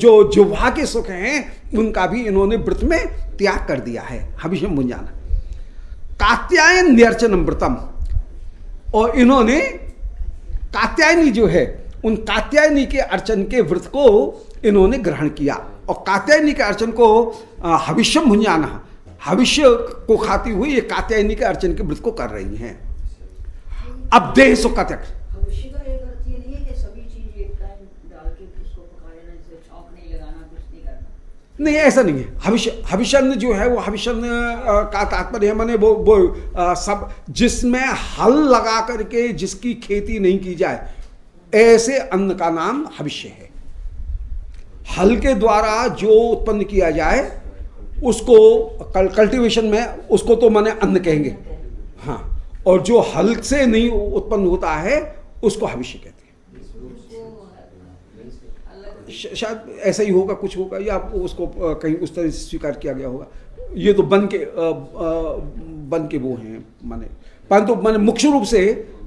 जो जुभा के सुख हैं, उनका भी इन्होंने व्रत में त्याग कर दिया है, हविष्य मुंजाना। कात्यायन न्यर्चन व्रतम। और इन्होंने कात्यायनी जो है, उन कात्यायनी के अर्चन के व्रत को इन्होंने ग्रहण किया। और कात्यायनी के अर्चन को हविष्यम भुंजाना हविष्य को खाती हुई ये कात्यायनी के अर्चन के व्रत को कर रही हैं। अब देह सो कथक नहीं ऐसा नहीं है। हविष्य हविषन्न जो है वो हविषन्न का तात्पर्य है मैंने वो वो सब जिसमें हल लगा करके जिसकी खेती नहीं की जाए ऐसे अन्न का नाम हविष्य है। हल के द्वारा जो उत्पन्न किया जाए उसको कल, कल्टीवेशन में उसको तो मैंने अन्न कहेंगे। हाँ और जो हल से नहीं उत्पन्न होता है उसको हविष्य कहते हैं। शायद ऐसा ही होगा कुछ होगा या उसको कहीं उस तरह से स्वीकार किया गया होगा। ये तो बन के बन के वो हैं माने। परंतु मैंने मुख्य रूप से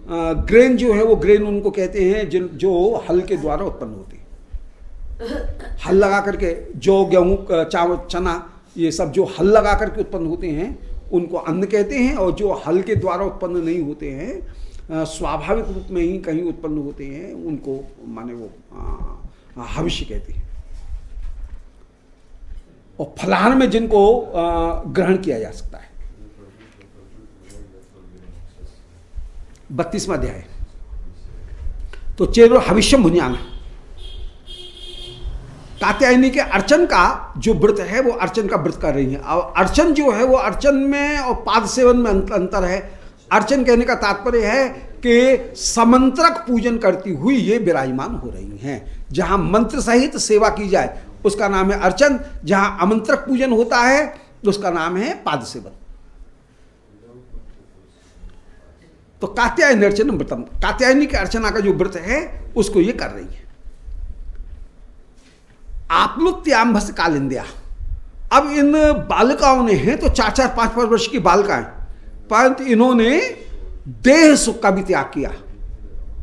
ग्रेन जो है वो ग्रेन उनको कहते हैं जिन जो हल के द्वारा उत्पन्न होते हैं। हल लगा करके जो गेहूँ चावल, चना, ये सब जो हल लगा करके उत्पन्न होते हैं, उनको अन्न कहते हैं और जो हल के द्वारा उत्पन्न नहीं होते हैं स्वाभाविक रूप में ही कहीं उत्पन्न होते हैं, उनको माने वो हविष्य कहते हैं। और फलाहार में जिनको ग्रहण किया जा सकता है। बत्तीसवा अध्याय। तो चेरो हविष्य मुनियान। कात्यायनी के अर्चन का जो व्रत है, वो अर्चन का व्रत कर रही है। और अर्चन जो है, वो अर्चन में और पाद सेवन में अंतर है। अर्चन कहने का तात्पर्य है कि समंत्रक पूजन करती हुई ये विराजमान हो रही हैं। जहाँ मंत्र सहित सेवा की जाए, उसका नाम है अर्चन। जहाँ आमंत्रक पूजन होता है तो उसका नाम है पाद सेवन। तो कात्यायन अर्चन व्रतम कात्यायनी के अर्चना का जो व्रत है, उसको ये कर रही है। आपलुत्याम्भस कालिंदिया अब इन बालिकाओं ने हैं तो चार चार, पाँच पाँच वर्ष की बालिकाएँ। परंतु इन्होंने देह सुख का भी त्याग किया।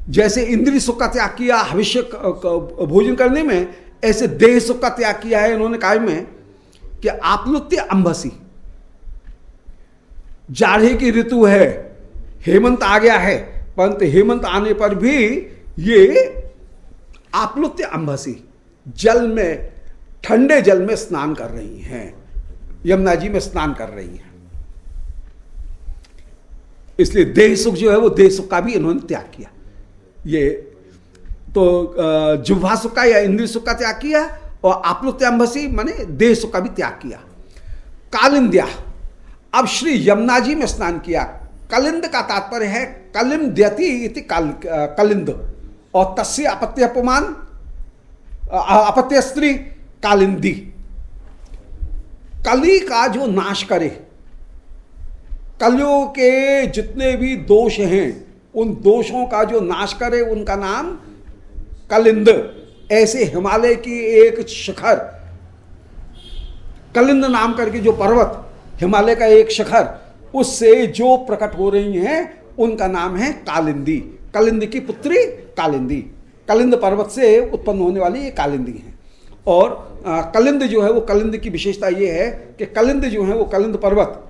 जैसे इंद्रिय सुख का त्याग किया भविष्य भोजन करने में, ऐसे देह सुख का त्याग किया है इन्होंने काय में कि आपलुत्य अंबसी जाड़े की ऋतु है, हेमंत आ गया है, परंतु हेमंत आने पर भी ये आपलुत्य अंबसी जल में ठंडे जल में स्नान कर रही हैं। यमुना जी में स्नान कर रही हैं। इसलिए देह सुख जो है वो देह सुख का भी इन्होंने त्याग किया। ये तो जुहा सुख का या इंद्रिय सुख का त्याग किया और आपलुत्यांबसी माने देह सुख का भी त्याग किया। कालिंद्या अब श्री यमुना जी में स्नान किया। कलिंद का तात्पर्य है कलिम द्यति इति कल, कलिंद। और तस्य अपत्य अपमान अपत्य स्त्री कालिंदी। कली का जो नाश करे, कलियों के जितने भी दोष हैं, उन दोषों का जो नाश करे, उनका नाम कलिंद। ऐसे हिमालय की एक शिखर, कलिंद नाम करके जो पर्वत, हिमालय का एक शिखर, उससे जो प्रकट हो रही हैं, उनका नाम है कालिंदी। कलिंद की पुत्री कालिंदी। कलिंद पर्वत से उत्पन्न होने वाली ये कालिंदी है। और कलिंद जो है, वो कलिंद की विशेषता ये है कि कलिंद जो है, वो कलिंद पर्वत,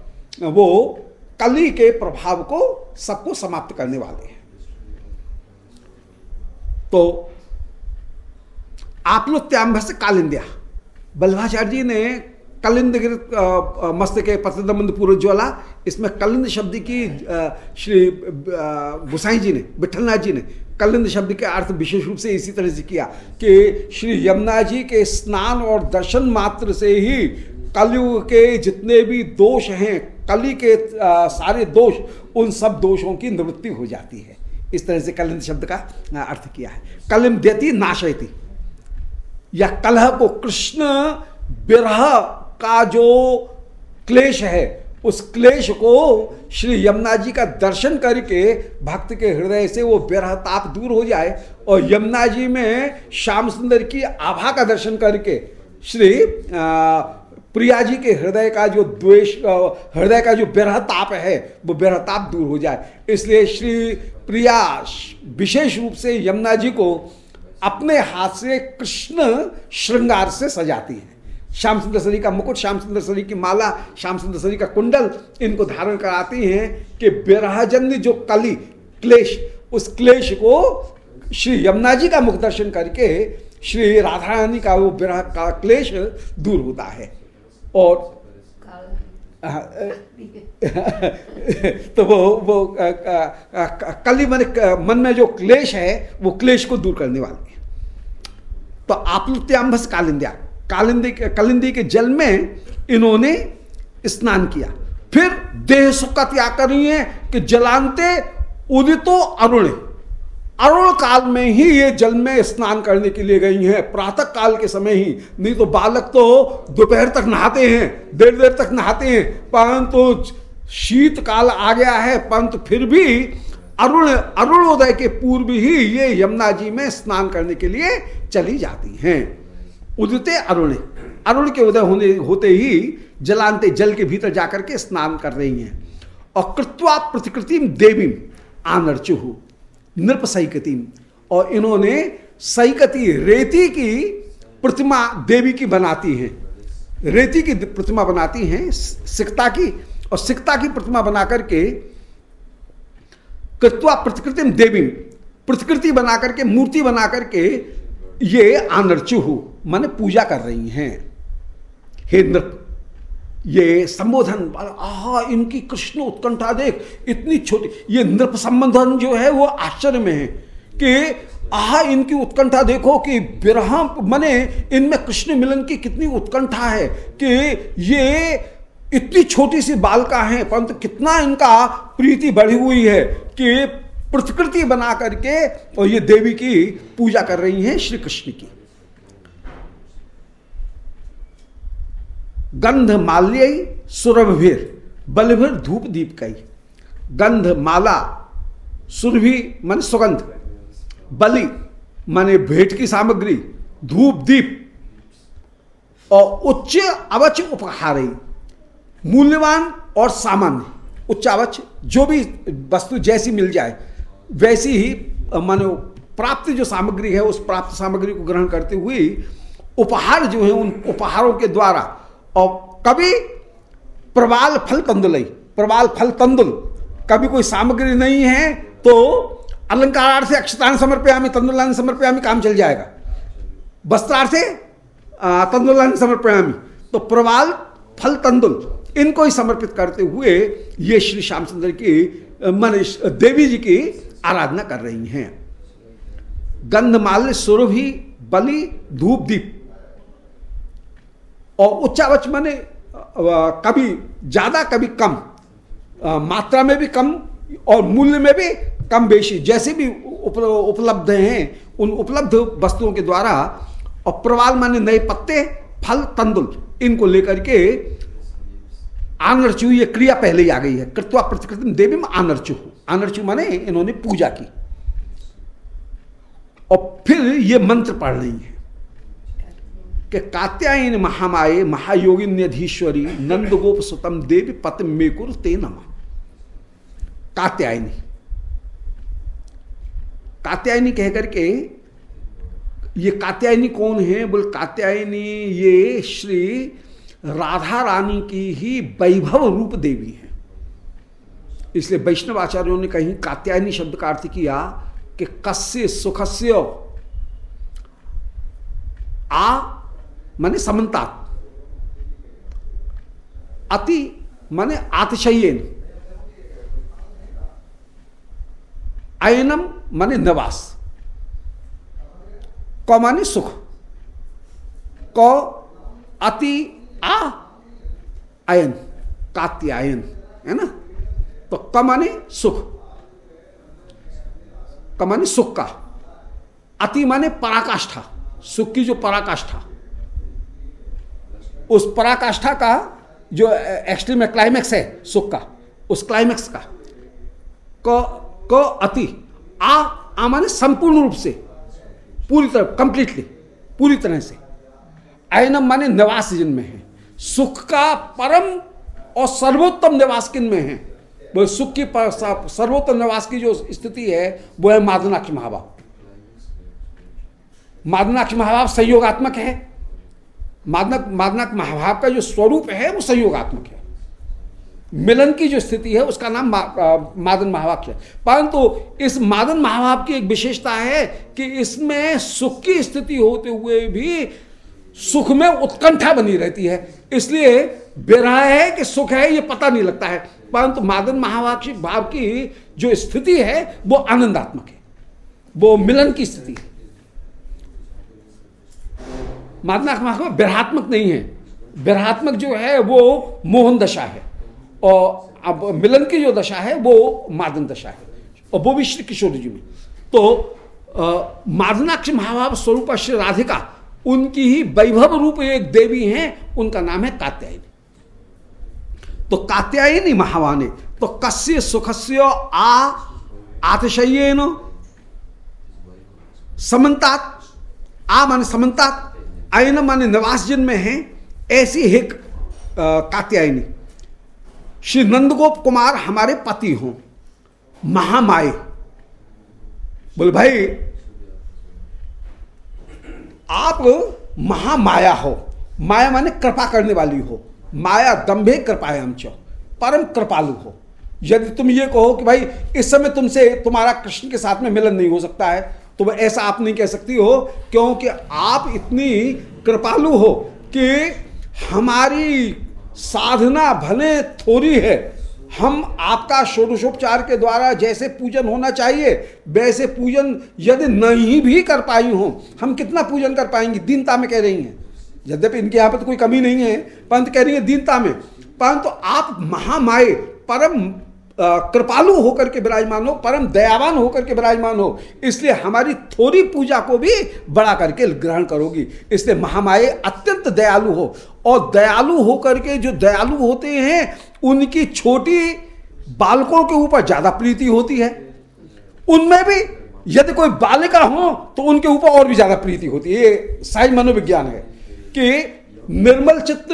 वो कली के प्रभाव को सबको समाप्त करने वाले हैं। तो आप लोग त्याम्भ से कालिंदिया बल्भाचार्य जी ने मस्त के पत्रदमंद पूर्वज्वाला इसमें कलिंद शब्द की श्री गुसाई जी ने, विठलनाथ जी ने कलिंद शब्द के अर्थ विशेष रूप से इसी तरह से किया कि श्री यमुना जी के स्नान और दर्शन मात्र से ही कलयुग के जितने भी दोष हैं, कली के सारे दोष, उन सब दोषों की निवृत्ति हो जाती है। इस तरह से कलिंद शब्द का अर्थ किया है। कलिम देती नाशयती। या कलह को कृष्ण विरह का जो क्लेश है, उस क्लेश को श्री यमुना जी का दर्शन करके भक्त के हृदय से वो विरह ताप दूर हो जाए और यमुना जी में श्याम सुंदर की आभा का दर्शन करके श्री प्रिया जी के हृदय का जो द्वेष हृदय का जो बिरह ताप है, वो बिरह ताप दूर हो जाए। इसलिए श्री प्रिया विशेष रूप से यमुना जी को अपने हाथ से कृष्ण श्रृंगार से सजाती है। श्याम सुंदर सरी का मुकुट श्याम सुंदर सरी की माला श्याम सुंदर सरी का कुंडल, इनको धारण कराती हैं कि बिरहजन्य जो कली, क्लेश, उस क्लेश को श्री यमुना जी का मुख दर्शन करके श्री राधा रानी का वो विरह का क्लेश दूर होता है। और तो वो वो कली मन मन में जो क्लेश है, वो क्लेश को दूर करने वाली है। तो आपलुत्यांबस कालिंद्या। कालिंदी के कलिंदी के जल में इन्होंने स्नान किया। फिर देह सुख का त्याग है कि जलांते उदितो अरुण। अरुण काल में ही ये जल में स्नान करने के लिए गई हैं। प्रातः काल के समय ही, नहीं तो बालक तो दोपहर तक नहाते हैं, देर देर तक नहाते हैं। परंतु शीत काल आ गया है, परंतु फिर भी अरुण अरुणोदय के पूर्व ही ये यमुना जी में स्नान करने के लिए चली जाती हैं। उदते अरुण। अरुण के उदय होने, होते ही जलांते जल के भीतर जाकर के स्नान कर रही हैं। और कृत्वा प्रतिकृतिम देवी आनर्चु नृप सैकती और इन्होंने सैकती रेती की प्रतिमा देवी की बनाती हैं। रेती की प्रतिमा बनाती हैं, सिकता की। और सिकता की प्रतिमा बना करके कृत्वा प्रतिकृतिम देवी। प्रतिकृति बना करके मूर्ति बना करके ये आनर्चु माने पूजा कर रही हैं। हे नृप, ये संबोधन आहा, इनकी कृष्ण उत्कंठा देख, इतनी छोटी, ये नृप संबोधन जो है, वो आश्चर्य में है कि, आहा, इनकी उत्कंठा देखो कि विरह, मने इनमें कृष्ण मिलन की कितनी उत्कंठा है कि ये इतनी छोटी सी बालका है, परंतु कितना इनका प्रीति बढ़ी हुई है कि प्रतिकृति बना करके और ये देवी की पूजा कर रही हैं श्री कृष्ण की। गंध माल्य सुरभिर, बलभिर धूप दीप कई। गंध माला सुरभि मान सुगंध, बलि माने भेंट की सामग्री, धूप दीप और उच्च अवच उपहार, मूल्यवान और सामान्य, उच्च अवच जो भी वस्तु जैसी मिल जाए वैसी ही मानो प्राप्त जो सामग्री है, उस प्राप्त सामग्री को ग्रहण करते हुए उपहार जो है उन उपहारों के द्वारा, और कभी प्रवाल फल तंदुल प्रवाल फल तंदुल, कभी कोई सामग्री नहीं है तो अलंकार से अक्षतान समर्पयामी, तंदुलान समर्पयामी, काम चल जाएगा। वस्त्रार्थ से तंदुलान समर्पयामी तो प्रवाल फल तंदुल, इनको ही समर्पित करते हुए ये श्री श्यामचंद्र की मन देवी जी की आराधना कर रही हैं। गंधमाल्य सुरभि बलि धूप दीप। और उच्चावच माने कभी ज़्यादा, कभी कम मात्रा में भी कम और मूल्य में भी कम बेशी, जैसे भी उपलब्ध हैं, उन उपलब्ध वस्तुओं के द्वारा, और प्रवाल माने नए पत्ते, फल, तंदुल, इनको लेकर के आनर्चु ये क्रिया पहले ही आ गई है। कृत्वा प्रतिकृति देवी में आनर्चु आनर्चु माने इन्होंने पूजा की। और फिर ये मंत्र पढ़ रही है कि कात्यायन महामाये महायोगिन्यधीश्वरी नंद गोप सुतम देवी पति मेकुर ते नम। कात्यायनी। कात्यायनी कह करके ये कात्यायनी कौन है? बोल, कात्यायनी ये श्री राधा रानी की ही वैभव रूप देवी है। इसलिए वैष्णव आचार्यों ने कहीं कात्यायनी शब्द का अर्थ किया कि कस्य सुखस्य आ माने समन्ता अति माने आतिशयन अयनम माने नवास। क माने सुख। क अति आ अयन कात्यायन है ना? तो क माने सुख। क माने सुख का। अति माने पराकाष्ठा। सुख की जो पराकाष्ठा। उस पराकाष्ठा का जो एक्सट्रीम क्लाइमैक्स है, सुख का, उस क्लाइमैक्स का। क क अति। आ आ माने संपूर्ण रूप से। पूरी तरह कंप्लीटली पूरी तरह से। आयनम माने निवास जिनमें है। सुख का परम और सर्वोत्तम निवास किन में है? वो सुख की सर्वोत्तम निवास की जो स्थिति है वो है मादनाक्ष महाभाव। मादनाक्ष महाभाव संयोगात्मक है। मादनक मादनक महाभाव का जो स्वरूप है वो संयोगात्मक है। मिलन की जो स्थिति है उसका नाम मा, मादन महावाक्य है। परंतु इस मादन महाभाव की एक विशेषता है कि इसमें सुख की स्थिति होते हुए भी सुख में उत्कंठा बनी रहती है। इसलिए बेरा है कि सुख है, ये पता नहीं लगता है। परंतु मादन महावाक्षी भाव की जो स्थिति है, वो आनंदात्मक है। वो मिलन की स्थिति है। मादनाक महात्मा विरात्मक नहीं है। विरात्मक जो है, वो मोहन दशा है। और अब मिलन की जो दशा है, वो मादन दशा है। और वो भी श्री किशोर जी में। तो मादनाक्ष महाभाव स्वरूप श्री राधिका। उनकी ही वैभव रूप एक देवी हैं, उनका नाम है कात्यायनी। तो कात्यायनी महावाने तो कस्य सुखस्य आ आतिशयन समन्तात, आ माने समन्तात आयन माने निवास जिन में है, ऐसी एक कात्यायनी। श्री नंदगोप कुमार हमारे पति हों महामाए बोले, भाई आप महामाया हो। माया माने कृपा करने वाली हो। माया दंभे कृपायाम चो। परम कृपालु हो। यदि तुम ये कहो कि भाई, इस समय तुमसे तुम्हारा कृष्ण के साथ में मिलन नहीं हो सकता है तो ऐसा आप नहीं कह सकती हो, क्योंकि आप इतनी कृपालु हो कि हमारी साधना भले थोड़ी है हम आपका षोडशोपचार के द्वारा जैसे पूजन होना चाहिए, वैसे पूजन यदि नहीं भी कर पाई हो, हम कितना पूजन कर पाएँगे? दीनता में कह रही हैं। यद्यपि इनके यहाँ पर तो कोई कमी नहीं है। पंत कह रही है दीनता में। परंतु तो आप महामाए परम कृपालु होकर के विराजमान हो, परम दयावान होकर के विराजमान हो, इसलिए हमारी थोड़ी पूजा को भी बड़ा करके ग्रहण करोगी। इसलिए महामाए अत्यंत दयालु हो और दयालु होकर के जो दयालु होते हैं, उनकी छोटी बालकों के ऊपर ज़्यादा प्रीति होती है। उनमें भी यदि कोई बालिका हो तो उनके ऊपर और भी ज़्यादा प्रीति होती है। ये साइज़ मनोविज्ञान है कि निर्मल चित्त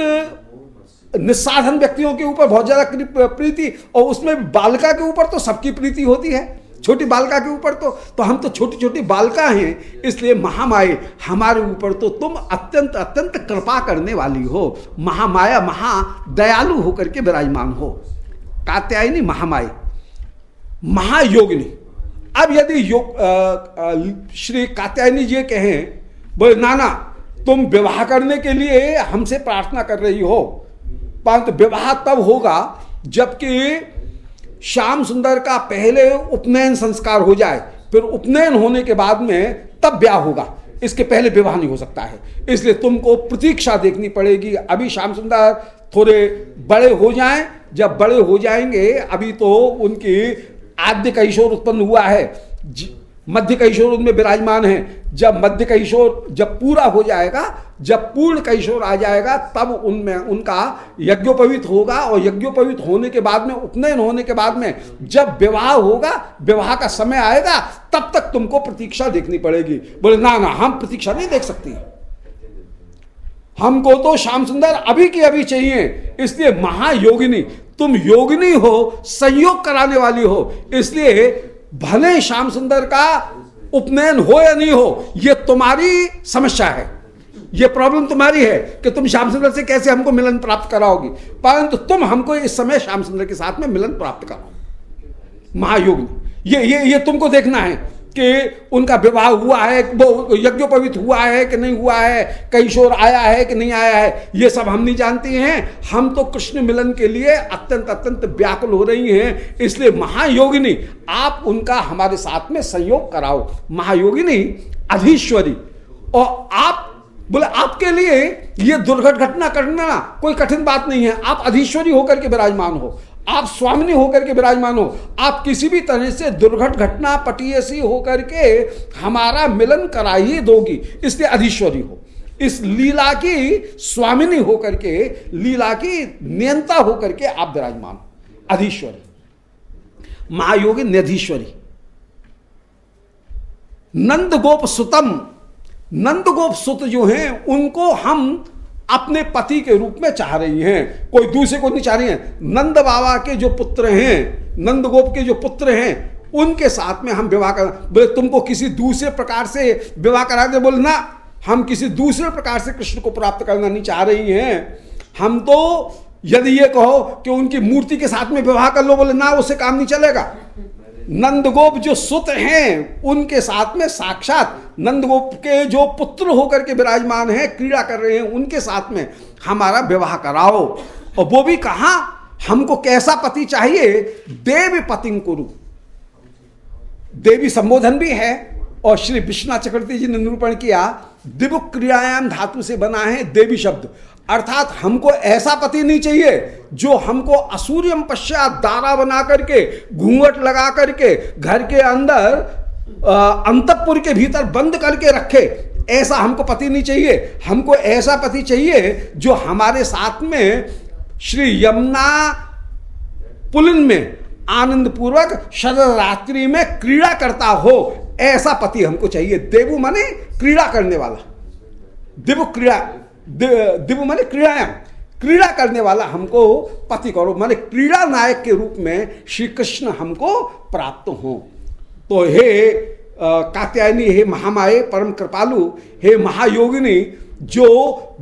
निस्साधन व्यक्तियों के ऊपर बहुत ज़्यादा प्रीति, और उसमें बालिका के ऊपर तो सबकी प्रीति होती है। छोटी बालिका के ऊपर तो तो हम तो छोटी छोटी बालिका हैं, इसलिए महामाए हमारे ऊपर तो तुम अत्यंत अत्यंत कृपा करने वाली हो। महामाया, महा दयालु होकर के विराजमान हो। कात्यायनी महामाई महायोगिनी। अब यदि योग श्री कात्यायनी जी कहें, बोले, नाना, तुम विवाह करने के लिए हमसे प्रार्थना कर रही हो। परंतु विवाह तब होगा जबकि श्याम सुंदर का पहले उपनयन संस्कार हो जाए, फिर उपनयन होने के बाद में तब ब्याह होगा। इसके पहले विवाह नहीं हो सकता है। इसलिए तुमको प्रतीक्षा देखनी पड़ेगी। अभी श्याम सुंदर थोड़े बड़े हो जाएँ। जब बड़े हो जाएँगे, अभी तो उनकी आद्य कैशोर उत्पन्न हुआ है। मध्य कैशोर उनमें विराजमान है। जब मध्य कैशोर जब पूरा हो जाएगा, जब पूर्ण कैशोर आ जाएगा, तब उनमें उनका यज्ञोपवित होगा और यज्ञोपवित होने के बाद में, उपनयन होने के बाद में जब विवाह होगा, विवाह का समय आएगा, तब तक तुमको प्रतीक्षा देखनी पड़ेगी। बोले, ना ना, हम प्रतीक्षा नहीं देख सकती। हमको तो श्याम सुंदर अभी की अभी चाहिए, इसलिए महायोगिनी, तुम योगिनी हो, संयोग कराने वाली हो, इसलिए भले श्याम सुंदर का उपनयन हो या नहीं हो यह तुम्हारी समस्या है। यह प्रॉब्लम तुम्हारी है कि तुम श्याम सुंदर से कैसे हमको मिलन प्राप्त कराओगी। परंतु तुम हमको इस समय श्याम सुंदर के साथ में मिलन प्राप्त कराओ। महायोग ये ये ये तुमको देखना है। कि उनका विवाह हुआ है, वो यज्ञोपवित हुआ है कि नहीं हुआ है, कई शोर आया है कि नहीं आया है, ये सब हम नहीं जानते हैं। हम तो कृष्ण मिलन के लिए अत्यंत अत्यंत व्याकुल हो रही हैं, इसलिए महायोगिनी, आप उनका हमारे साथ में संयोग कराओ। महायोगिनी, अधीश्वरी, और आप बोले, आपके लिए ये दुर्घट घटना करना कोई कठिन बात नहीं है। आप अधीश्वरी होकर के विराजमान हो। आप स्वामिनी होकर के विराजमान हो। आप किसी भी तरह से दुर्घट घटना पटीयसी होकर के हमारा मिलन करा ही दोगी, इसलिए अधीश्वरी हो। इस लीला की स्वामिनी होकर के, लीला की नियंता होकर के आप विराजमान हो। अधीश्वरी, महायोगी निधीश्वरी। नंद गोप सुतम नंद गोप सुत जो हैं, उनको हम अपने पति के रूप में चाह रही हैं। कोई दूसरे को नहीं चाह रही हैं। नंद बाबा के जो पुत्र हैं, नंद गोप के जो पुत्र हैं, उनके साथ में हम विवाह कर बोले, तुमको किसी दूसरे प्रकार से विवाह करा दे। बोले, ना, हम किसी दूसरे प्रकार से कृष्ण को प्राप्त करना नहीं चाह रही हैं। हम तो यदि ये कहो कि उनकी मूर्ति के साथ में विवाह कर लो, बोले, ना, उससे काम नहीं चलेगा। नंदगोप जो सुत हैं, उनके साथ में साक्षात नंदगोप के जो पुत्र होकर के विराजमान हैं, क्रीड़ा कर रहे हैं, उनके साथ में हमारा विवाह कराओ। और वो भी कहा, हमको कैसा पति चाहिए? देवी पति कुरु देवी संबोधन भी है, और श्री विश्वनाथ चक्रवर्ती जी ने निरूपण किया दिव क्रियायाम धातु से बना है देवी शब्द। अर्थात हमको ऐसा पति नहीं चाहिए जो हमको असूर्यम पश्चात दारा बना करके, घूंघट लगा करके, घर के अंदर अंतपुर के भीतर बंद करके रखे। ऐसा हमको पति नहीं चाहिए। हमको ऐसा पति चाहिए जो हमारे साथ में श्री यमुना पुलिन में आनंद पूर्वक शरद रात्रि में क्रीड़ा करता हो। ऐसा पति हमको चाहिए। देवु माने क्रीड़ा करने वाला। देव क्रीड़ा दिव्य माने क्रीड़ायाम क्रीड़ा करने वाला हमको पति करो माने क्रीड़ा नायक के रूप में श्री कृष्ण हमको प्राप्त हो। तो हे कात्यायनी, हे महामाये, परम कृपालु, हे महायोगिनी, जो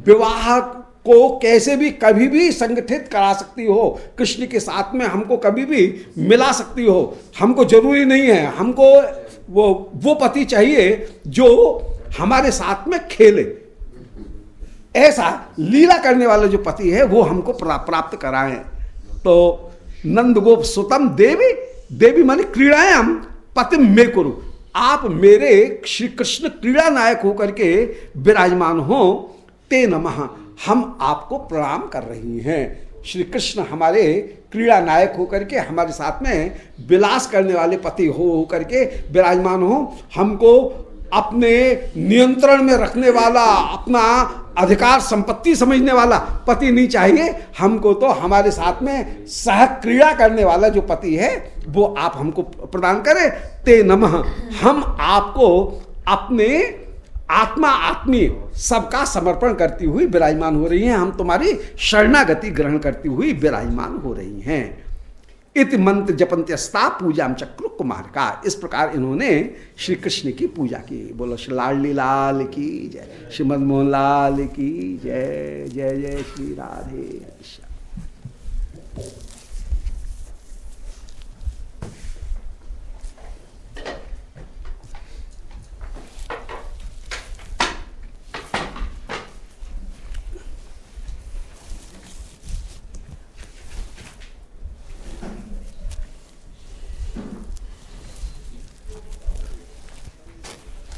विवाह को कैसे भी कभी भी संगठित करा सकती हो, कृष्ण के साथ में हमको कभी भी मिला सकती हो, हमको ज़रूरी नहीं है। हमको वो वो पति चाहिए जो हमारे साथ में खेले। ऐसा लीला करने वाला जो पति है, वो हमको प्राप्त कराए। तो नंद गोप सुतम देवी देवी मानी क्रीड़ायाम पति मे करो आप मेरे श्री कृष्ण क्रीड़ा नायक होकर के विराजमान हो, ते नमः। हम आपको प्रणाम कर रही हैं। श्री कृष्ण हमारे क्रीड़ा नायक होकर के हमारे साथ में विलास करने वाले पति हो, होकर के विराजमान हो। हमको अपने नियंत्रण में रखने वाला, अपना अधिकार संपत्ति समझने वाला पति नहीं चाहिए। हमको तो हमारे साथ में सह क्रीड़ा करने वाला जो पति है, वो आप हमको प्रदान करें। ते नमः। हम आपको अपने आत्मा आत्मी सबका समर्पण करती हुई विराजमान हो रही हैं। हम तुम्हारी शरणागति ग्रहण करती हुई विराजमान हो रही हैं। इत मंत्र जपंत्यस्ता पूजा चक्र कुमार का। इस प्रकार इन्होंने श्री कृष्ण की पूजा की। बोलो, श्री लाडली लाल की जय, श्री मनमोहन लाल की जय जय जय श्री राधे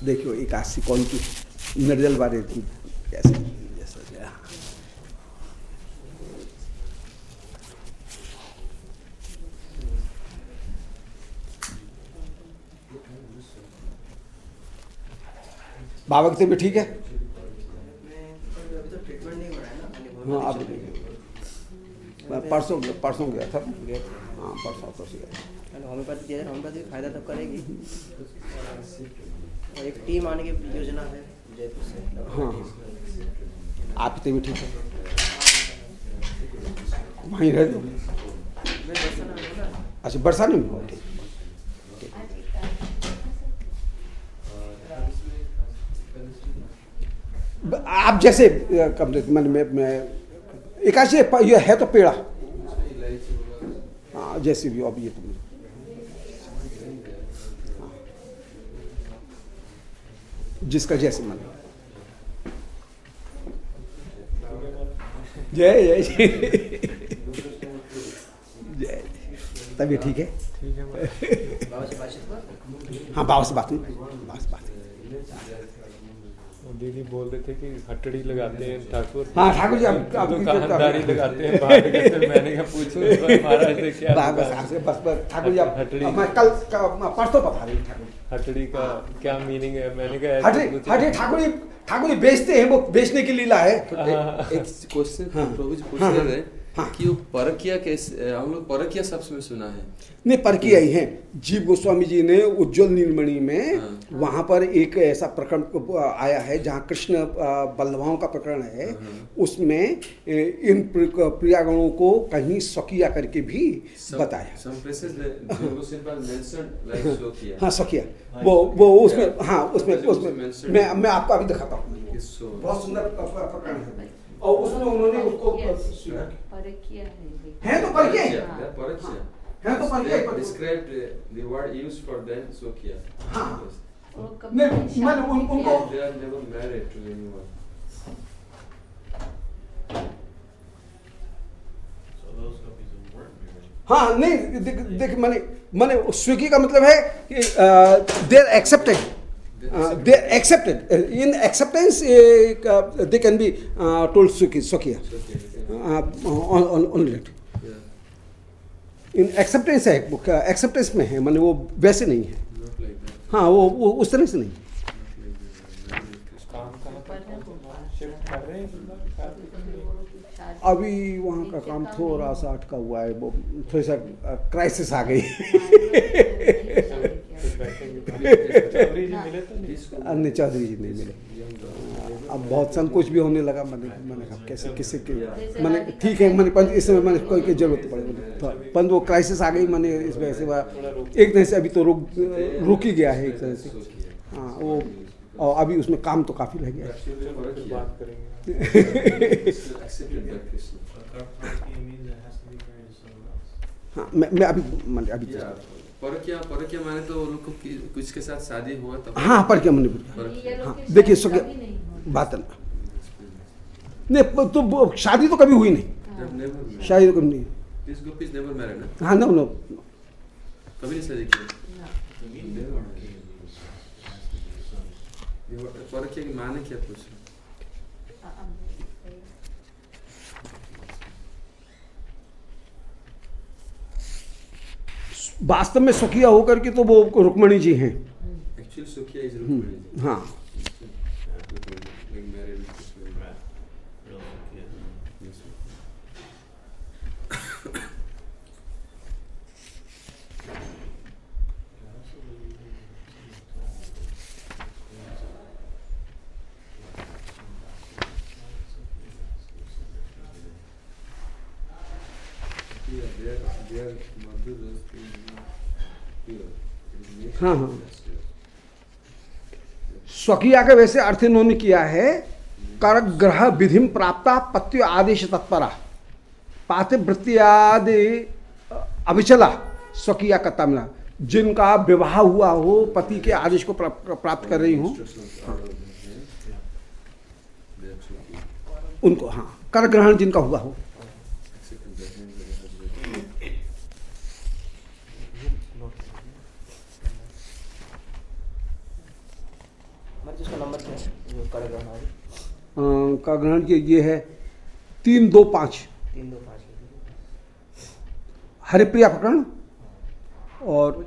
देखियो एकादशी कौन की निर्जल बारे कैसे। बाबा की भी ठीक है? हाँ अब परसों परसों गया था। हाँ परसों परसों गया होम्योपैथी होम्योपैथी फ़ायदा तब करेगी। एक टीम आने की योजना है जयपुर से। हाँ। आप तो भी ठीक है। वहीं रह अच्छा बरसा नहीं हुआ? ठीक। आप जैसे कम मैंने मैं, मैं एकाशी ये है तो पेड़ा। हाँ जैसे भी अब ये तो जिसका जैसे मन जय जय जय। तभी ठीक है। हाँ बाबा से बात नहीं बाबा से बात दीदी बोल रहे थे कि हटड़ी लगाते हैं ठाकुर। हाँ ठाकुर जी अब दुकानदारी लगाते हैं बाहर के तो मैंने कहा पूछो महाराज से क्या बस बस बस ठाकुर जी अब हटड़ी। मैं कल परसों बता रही ठाकुर हटड़ी का क्या मीनिंग है? मैंने कहा हटड़ी हटड़ी ठाकुर जी ठाकुर जी बेचते हैं वो बेचने की लीला है। एक क्वेश्चन प्रभु जी पूछ रहे थे हाँ। कि वो परकिया कैसे हम लोग परकिया शब्द में सुना है। नहीं परकिया ही है। जीव गोस्वामी जी ने उज्जवल नीलमणि में हाँ। वहाँ पर एक ऐसा प्रकरण आया है जहाँ कृष्ण बल्लभाओं का प्रकरण है। हाँ। उसमें इन प्रियागणों को कहीं स्वकिया करके भी बताया। हाँ स्वकिया। वो वो उसमें हाँ उसमें उसमें मैं मैं आपको अभी दिखाता हूँ। बहुत सुंदर प्रकरण है। और उसमें उन्होंने उसको है है तो परकिया है। है तो परकिया described the word used for them so किया हाँ। नहीं मैंने उन, उनको they are never married to anyone. हाँ नहीं देख मैंने मैंने स्विगी का मतलब है कि there accepted they accepted. Uh, in acceptance, uh, uh, they can be uh, told Sukhi. Uh, on, on, on it. In acceptance है एक्सेप्टेंस में है माने वो वैसे नहीं है like that. हाँ वो, वो उस तरह से नहीं that. हैं अभी वहाँ का काम थोड़ा सा अटका हुआ है वो थोड़ी सा क्राइसिस आ गई अन्य चौधरी जी नहीं मिले अब बहुत संकोच भी होने लगा, मैंने मैंने कहा, कैसे, किसी के मैंने, ठीक है, मैंने पंत इस समय मैंने कोई की ज़रूरत पड़े, मैंने तो पंत वो क्राइसिस आ गई, मैंने इस वजह से एक तरह से अभी तो रुक रुक ही गया है, एक तरह से। हाँ वो, और अभी उसमें काम तो काफ़ी लग गया है, मैं मैं अभी, मैंने अभी Yeah. परकिया परकिया माने तो लोग को कि- साथ शादी हुआ तब? हाँ पर क्या मणिपुर हाँ देखिए सो कभी नहीं हुआ। बात नहीं तो शादी तो कभी हुई नहीं. शादी तो कभी नहीं ना? हाँ नो नो कभी नहीं शादी की? माने क्या पूछ हाँ, अब सही। वास्तव में सुखिया होकर के तो वो रुक्मणी जी हैं। एक्चुअली सुखिया इज़ रुक्मिणी हाँ like married with Krishna. Yes, sir. Yeah, they are, they are Madhuras in here. in nation. हाँ, हाँ। स्वकिया का वैसे अर्थ इन्होंने किया है कर ग्रह विधिम प्राप्ता पत्य आदेश तत्परा। पातिवृत्तियादि अभिचला स्वकिया का तमला जिनका विवाह हुआ हो पति के आदेश को प्राप्त कर रही हूँ। उनको हाँ कर ग्रहण जिनका हुआ हो accept in their hands and it has been- मतलब जिसका नंबर क्या है जो कर ग्रहण का ग्रहण के ये है तीन दो पाँच। तीन दो पाँच हरिप्रिया प्रकरण और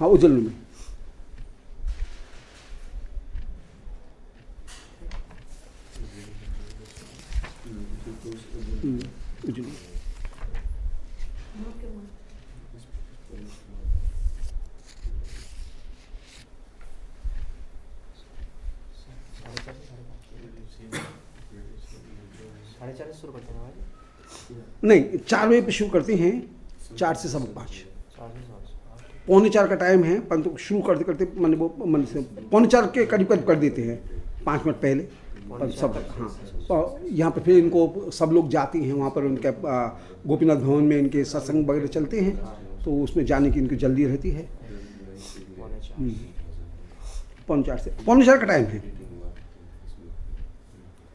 हाँ उज्जवल में Mm, it goes in the- हम्म, उज्जवल में। Okay, ma'am. साढ़े चार से साढ़े पाँच साढ़े चार से शुरू करते हैं हमारे नहीं चार बजे पे शुरू करते हैं चार से सब पाँच। पौने चार का टाइम है परंतु शुरू करते करते मैंने वो मन से पौने चार के करीब करीब कर देते हैं पाँच मिनट पहले। पर सब हाँ और यहाँ पर फिर इनको सब लोग जाते हैं वहाँ पर उनके गोपीनाथ भवन में इनके सत्संग वगैरह चलते हैं तो उसमें जाने की इनकी जल्दी रहती है। पौने चार। हम्म। पौने चार से पौने चार का टाइम है।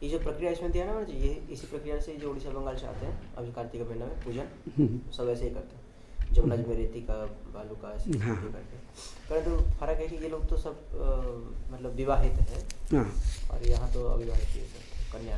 ये जो प्रक्रिया इसमें दिया ना ये इसी प्रक्रिया से जो उड़ीसा बंगाल से आते हैं अभी कार्तिक महीना में पूजन हम्म। सब ऐसे ही करते हैं। जमुना में रेती का बालू का ऐसे हाँ। करते हैं। परंतु फ़र्क है कि ये लोग तो सब मतलब विवाहित है। हाँ। और यहाँ तो अविवाहित है कन्या।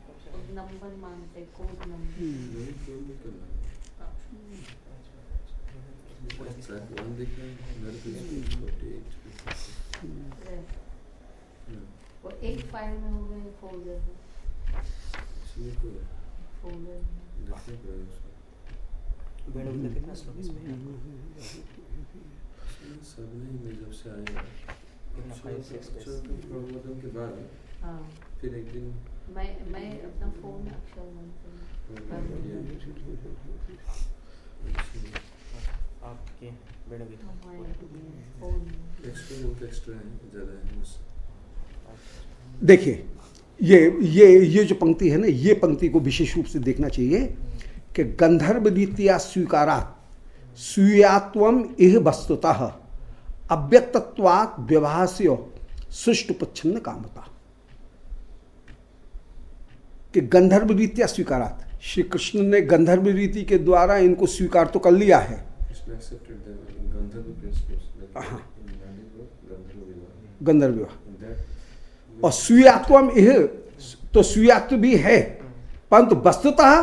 नंबर मांगते कोड नंबर को वो एक फ़ाइल में हो गए फोल्डर फोल्डर में देखने पड़ेगा उसको भेड़ उधर कितना श्लोक इसमें सब नहीं मैं जब से आया प्रबोधन के बाद हाँ। फिर एक दिन मैं मैं अपना फ़ोन अक्षर आपके भी मुझसे देखिए ये ये ये जो पंक्ति है ना ये पंक्ति को विशेष रूप से देखना चाहिए कि गंधर्व रीत्या स्वीकारात स्वीयात्वम इह वस्तुतः अव्यक्तत्वात् व्यवहास्य सुष्टु प्रच्छन्न कामता। कि गंधर्व रीत्या स्वीकारात। श्री कृष्ण ने गंधर्व रीति के द्वारा इनको स्वीकार तो कर लिया है। हाँ। गंधर्व विवाह और स्वीयात्वम यह तो स्वीयात्व भी है। परंतु वस्तुतः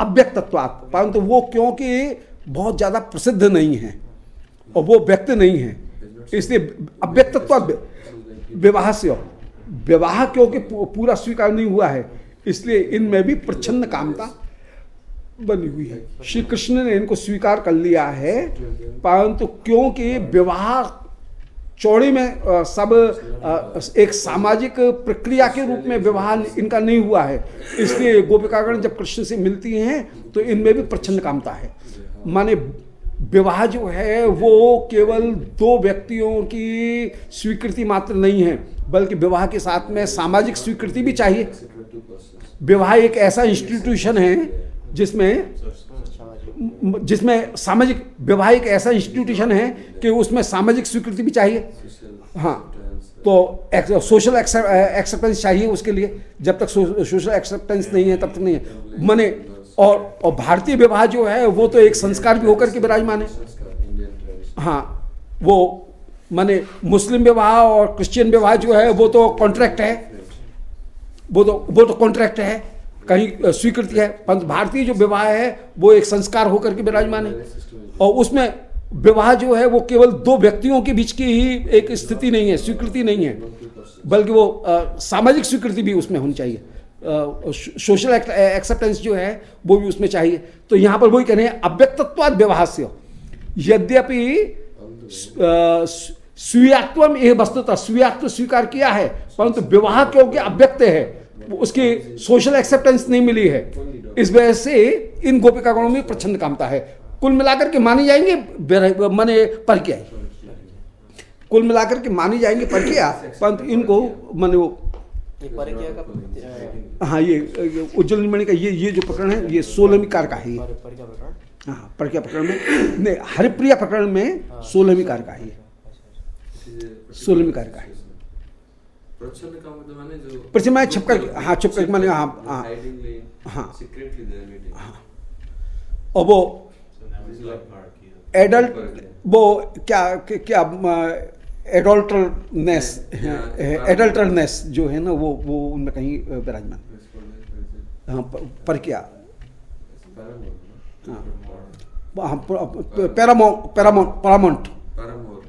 अव्यक्तत्वात्। परंतु वो क्योंकि बहुत ज़्यादा प्रसिद्ध नहीं है और वो व्यक्त नहीं है। इसलिए अव्यक्तत्व विवाह से विवाह क्योंकि पूरा स्वीकार नहीं हुआ है। इसलिए इनमें भी प्रच्छन्न कामता बनी हुई है। श्री कृष्ण ने इनको स्वीकार कर लिया है। परंतु क्योंकि विवाह चौड़ी में सब एक सामाजिक प्रक्रिया के रूप में विवाह इनका नहीं हुआ है। इसलिए गोपिकागण जब कृष्ण से मिलती हैं तो इनमें भी प्रच्छन्न कामता है। माने विवाह जो है, वो केवल दो व्यक्तियों की स्वीकृति मात्र नहीं है, बल्कि विवाह के साथ में सामाजिक स्वीकृति भी चाहिए. विवाह एक ऐसा इंस्टीट्यूशन है जिसमें जिसमें सामाजिक विवाह एक ऐसा इंस्टीट्यूशन है कि उसमें सामाजिक स्वीकृति भी चाहिए। हाँ तो सोशल एक्सेप्टेंस चाहिए उसके लिए। जब तक सोशल एक्सेप्टेंस नहीं है तब तक नहीं है। मने और और भारतीय विवाह जो है वो तो एक संस्कार भी होकर के विराजमान है. हाँ वो माने मुस्लिम विवाह और क्रिश्चियन विवाह जो है वो तो कॉन्ट्रैक्ट है। वो तो वो तो कॉन्ट्रैक्ट है, कहीं स्वीकृति है। परंतु भारतीय जो विवाह है, वो एक संस्कार होकर के विराजमान है। और उसमें विवाह जो है, वो केवल दो व्यक्तियों के बीच की ही एक स्थिति नहीं है, स्वीकृति नहीं है। बल्कि वो सामाजिक स्वीकृति भी उसमें होनी चाहिए। सोशल एक्सेप्टेंस जो है, वो भी उसमें चाहिए। तो यहाँ पर वही कह रहे हैं, अव्यक्तत्वाद व्यवहार से यद्यपि स्वीयात्वम यह वस्तुतः स्वीयात्व स्वीकार किया है परंतु विवाह क्योंकि अव्यक्त है। उसकी सोशल एक्सेप्टेंस नहीं मिली है। इस वजह से इन गोपिका गणों में प्रचंड कामता है। कुल मिलाकर के मानी जाएँगे माने पर क्या कुल मिलाकर के मानी जाएँगे पर क्या परंतु इनको माने वो हाँ ये उज्जवल मणि का ये ये जो प्रकरण है ये सोलहवीं कार का है। हाँ प्रकरण में नहीं हरिप्रिया प्रकरण में सोलहवीं कार का है सोलहवीं कार का है। प्रच्छन्न का मतलब माने जो प्रच्छन्न छुप करके- हाँ, छुप करके माने, हाँ, हाँ। हाँ। मीटिंग और वो एडल्ट वो क्या क्या एडल्टरनेस एडल्टरनेस जो है ना वो वो उनमें कहीं विराजमान। हाँ पर क्या? हाँ। हाँ पैरामाउंट पैरामाउंट पैरामोर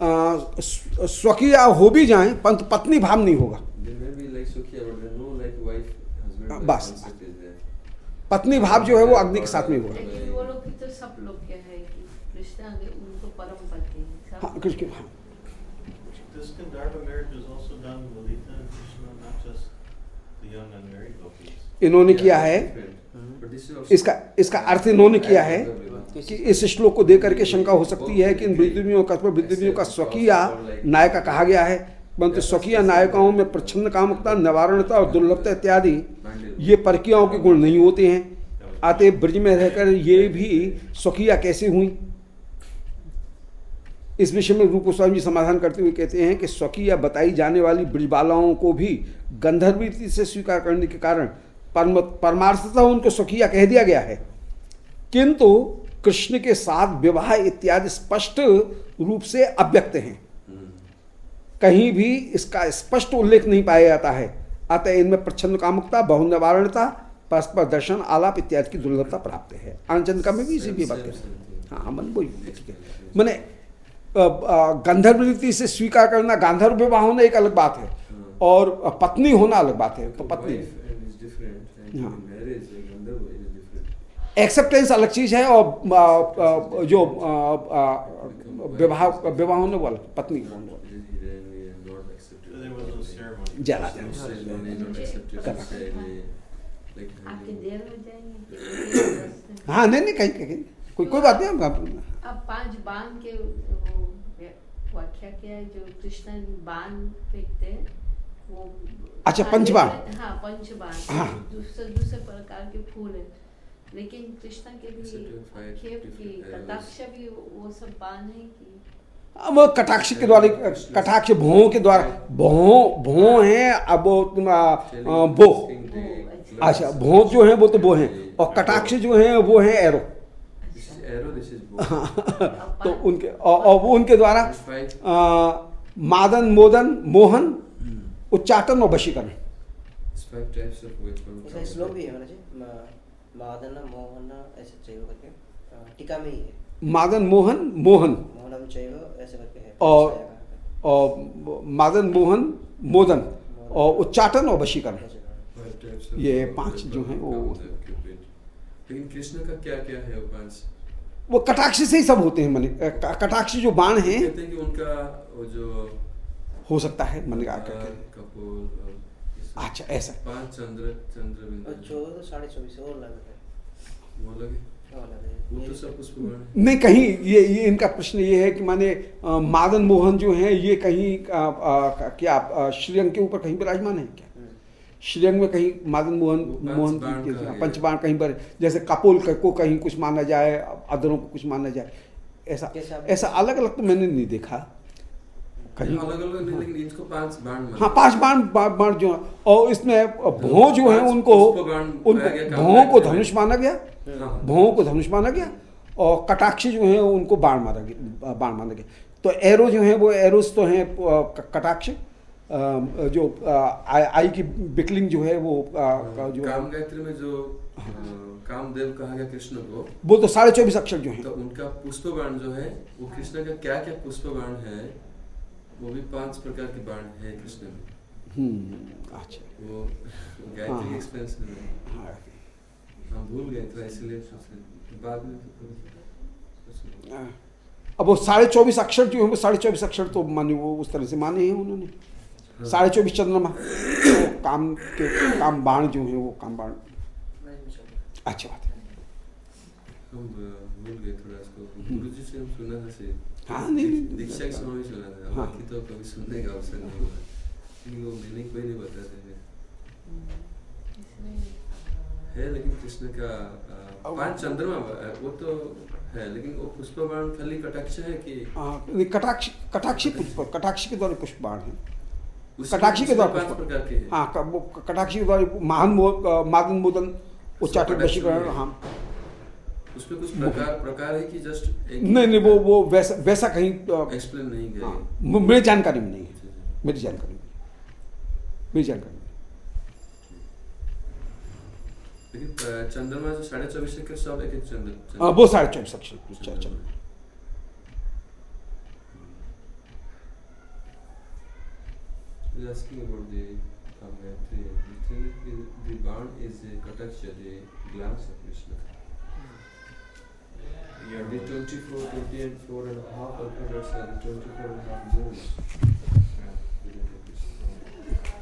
स्वकीय हो भी जाए पंत पत्नी भाव नहीं होगा। बस। पत्नी भाव जो है वो अग्नि के साथ में होगा। हाँ, इन्होंने किया है इसका इसका अर्थ इन्होंने किया है कि इस श्लोक को देख करके शंका हो सकती है कि इन वृद्धियों का वृद्धियों का स्वकीय नायका कहा गया है परंतु स्वकीय नायकाओं में प्रच्छन्न कामुकता निवारणता और दुर्लभता इत्यादि ये परकियाओं के गुण नहीं होते हैं। अतः ब्रज में रहकर ये भी स्वकीय कैसे हुई? इस विषय में रूप गोस्वामी जी समाधान करते हुए कहते हैं कि स्वकीय बताई जाने वाली ब्रजबालाओं को भी गंधर्वृत्ति से स्वीकार करने के कारण परमार्थता उनको स्वकीय कह दिया गया है। किंतु कृष्ण के साथ विवाह इत्यादि स्पष्ट रूप से अव्यक्त हैं. कहीं भी इसका स्पष्ट उल्लेख नहीं पाया जाता है अतः इनमें प्रच्छन्न कामुकता बहु निवारणता परस्पर दर्शन आलाप इत्यादि की दुर्लभता प्राप्त है आनंद का में भी इसी भी बात करें हाँ मन वही ठीक है मैंने गंधर्व रीति से स्वीकार करना गांधर्व विवाह होना एक अलग बात है हाँ। और पत्नी होना अलग बात है तो पत्नी हाँ। एक्सेप्टेंस अलग चीज़ है और आ, आ, जो विवाह विवाह होने वाला पत्नी होने वाला. जला हो जाएँगे। हाँ नहीं नहीं कहीं कहीं कोई कोई बात नहीं हम अब पाँच बाण के वो व्याख्या किया है जो कृष्ण बाण फेंकते हैं वो अच्छा, पंचबाण। हाँ पंचबाण हाँ। दूसरे दूसरे प्रकार के फूल है। लेकिन कृष्ण के भी Except खेप की कटाक्ष भी वो सब बाण है कि अब कटाक्ष के द्वारा कटाक्ष भों के द्वारा भों भों है अब बो अच्छा। भों जो है वो तो वो है और कटाक्ष जो है वो है एरो. तो उनके और, वो उनके द्वारा मादन मोदन मोहन उच्चाटन और वशीकरण. मादन मोहन ऐसे चैव करके टीका में ही है। मादन मोहन मोहन। मोहनम चैव ऐसे करके है। और और मादन मोहन मोदन और उच्चाटन और वशीकरण। ये पाँच जो हैं वो- लेकिन कृष्ण का क्या क्या है वो पाँच वो कटाक्ष से ही सब होते हैं मने कटाक्ष जो बाण हैं कहते हैं कि उनका वो जो हो सकता है मन का। करके कपूर अच्छा ऐसा। पाँच चंद्र चंद्र बिंदु चौदह तो साढ़े चौबीस और अलग है। वो लगे? है तो है। नहीं कहीं ये ये इनका प्रश्न ये है कि माने मादन मोहन जो है ये कहीं अ, अ, क्या श्रीरंग के ऊपर कहीं विराजमान है क्या? श्रीरंग में कहीं मादन मोहन मोहन है। पंचबाण कहीं पर जैसे कपोल को कहीं कुछ माना जाए अदरों को कुछ माना जाए ऐसा ऐसा अलग अलग तो मैंने नहीं देखा। कहीं अलग अलग नहीं लेकिन इनको पाँच बाण हाँ पाँच बाण बाण जो है और इसमें भों जो है उनको उनको भों को धनुष माना गया हाँ, हाँ। भों को धनुष माना गया और कटाक्ष जो है उनको बाण मारा गया बाण माना गया। तो एरो जो है वो एरोस तो हैं कटाक्ष जो आई की बिकलिंग जो है वो जो काम गायत्री में जो कामदेव कहा गया कृष्ण को वो तो साढ़े चौबीस अक्षर जो है। तो है उनका पुष्पबाण जो है वो कृष्ण का क्या क्या पुष्पबाण है वो भी पाँच प्रकार के बाण है कृष्ण में हम्म, अच्छा वो हाँ, गायत्री हाँ। एक्सपेंस में हाँ, हम भूल गए थे इसलिए बाद में हाँ। अब वो साढ़े चौबीस अक्षर जो है साढ़े चौबीस अक्षर तो माने वो उस तरह से माने हैं उन्होंने हाँ। साढ़े चौबीस चंद्रमा तो काम के काम बाण जो है वो काम बाण। अच्छा बात है हम भूल गए थोड़ा इसको गुरु जी से हम सुना था से हाँ, नहीं, नहीं, दीक्षा के समय सुना था हाँ। बाकी तो कभी सुनने का अवसर नहीं हुआ क्योंकि वो मैंने कोई नहीं बताते इसमें है लेकिन कृष्ण का पाँच चंद्रमा वो तो है लेकिन वो पुष्पबाण खाली कटाक्ष है कि हाँ, कटाक्ष कटाक्षी पुष्प कटाक्ष के द्वारा पुष्प बाण है कटाक्षी के द्वारा पुष्प हैं हाँ कटाक्षी के द्वारा महान मो मादन मोदन उच्चाटन वशीकरण हाँ उसमें कुछ प्रकार प्रकार है कि जस्ट नहीं नहीं वो वो वैसा वैसा कहीं एक्सप्लेन नहीं गए हाँ, मेरी जानकारी में नहीं है। मेरी जानकारी में मेरी जानकारी में लेकिन चंद्रमा जो साढ़े चौबीस के सब एक एक चंद्र हाँ, वो साढ़े चौबीस अच्छा अच्छा asking about the um, Gayatri. He think the, the barn is a kataksha, the glance of Krishna. Yeah. Every 24, 20 and 4 and a half, 24 and a half moons. Yeah.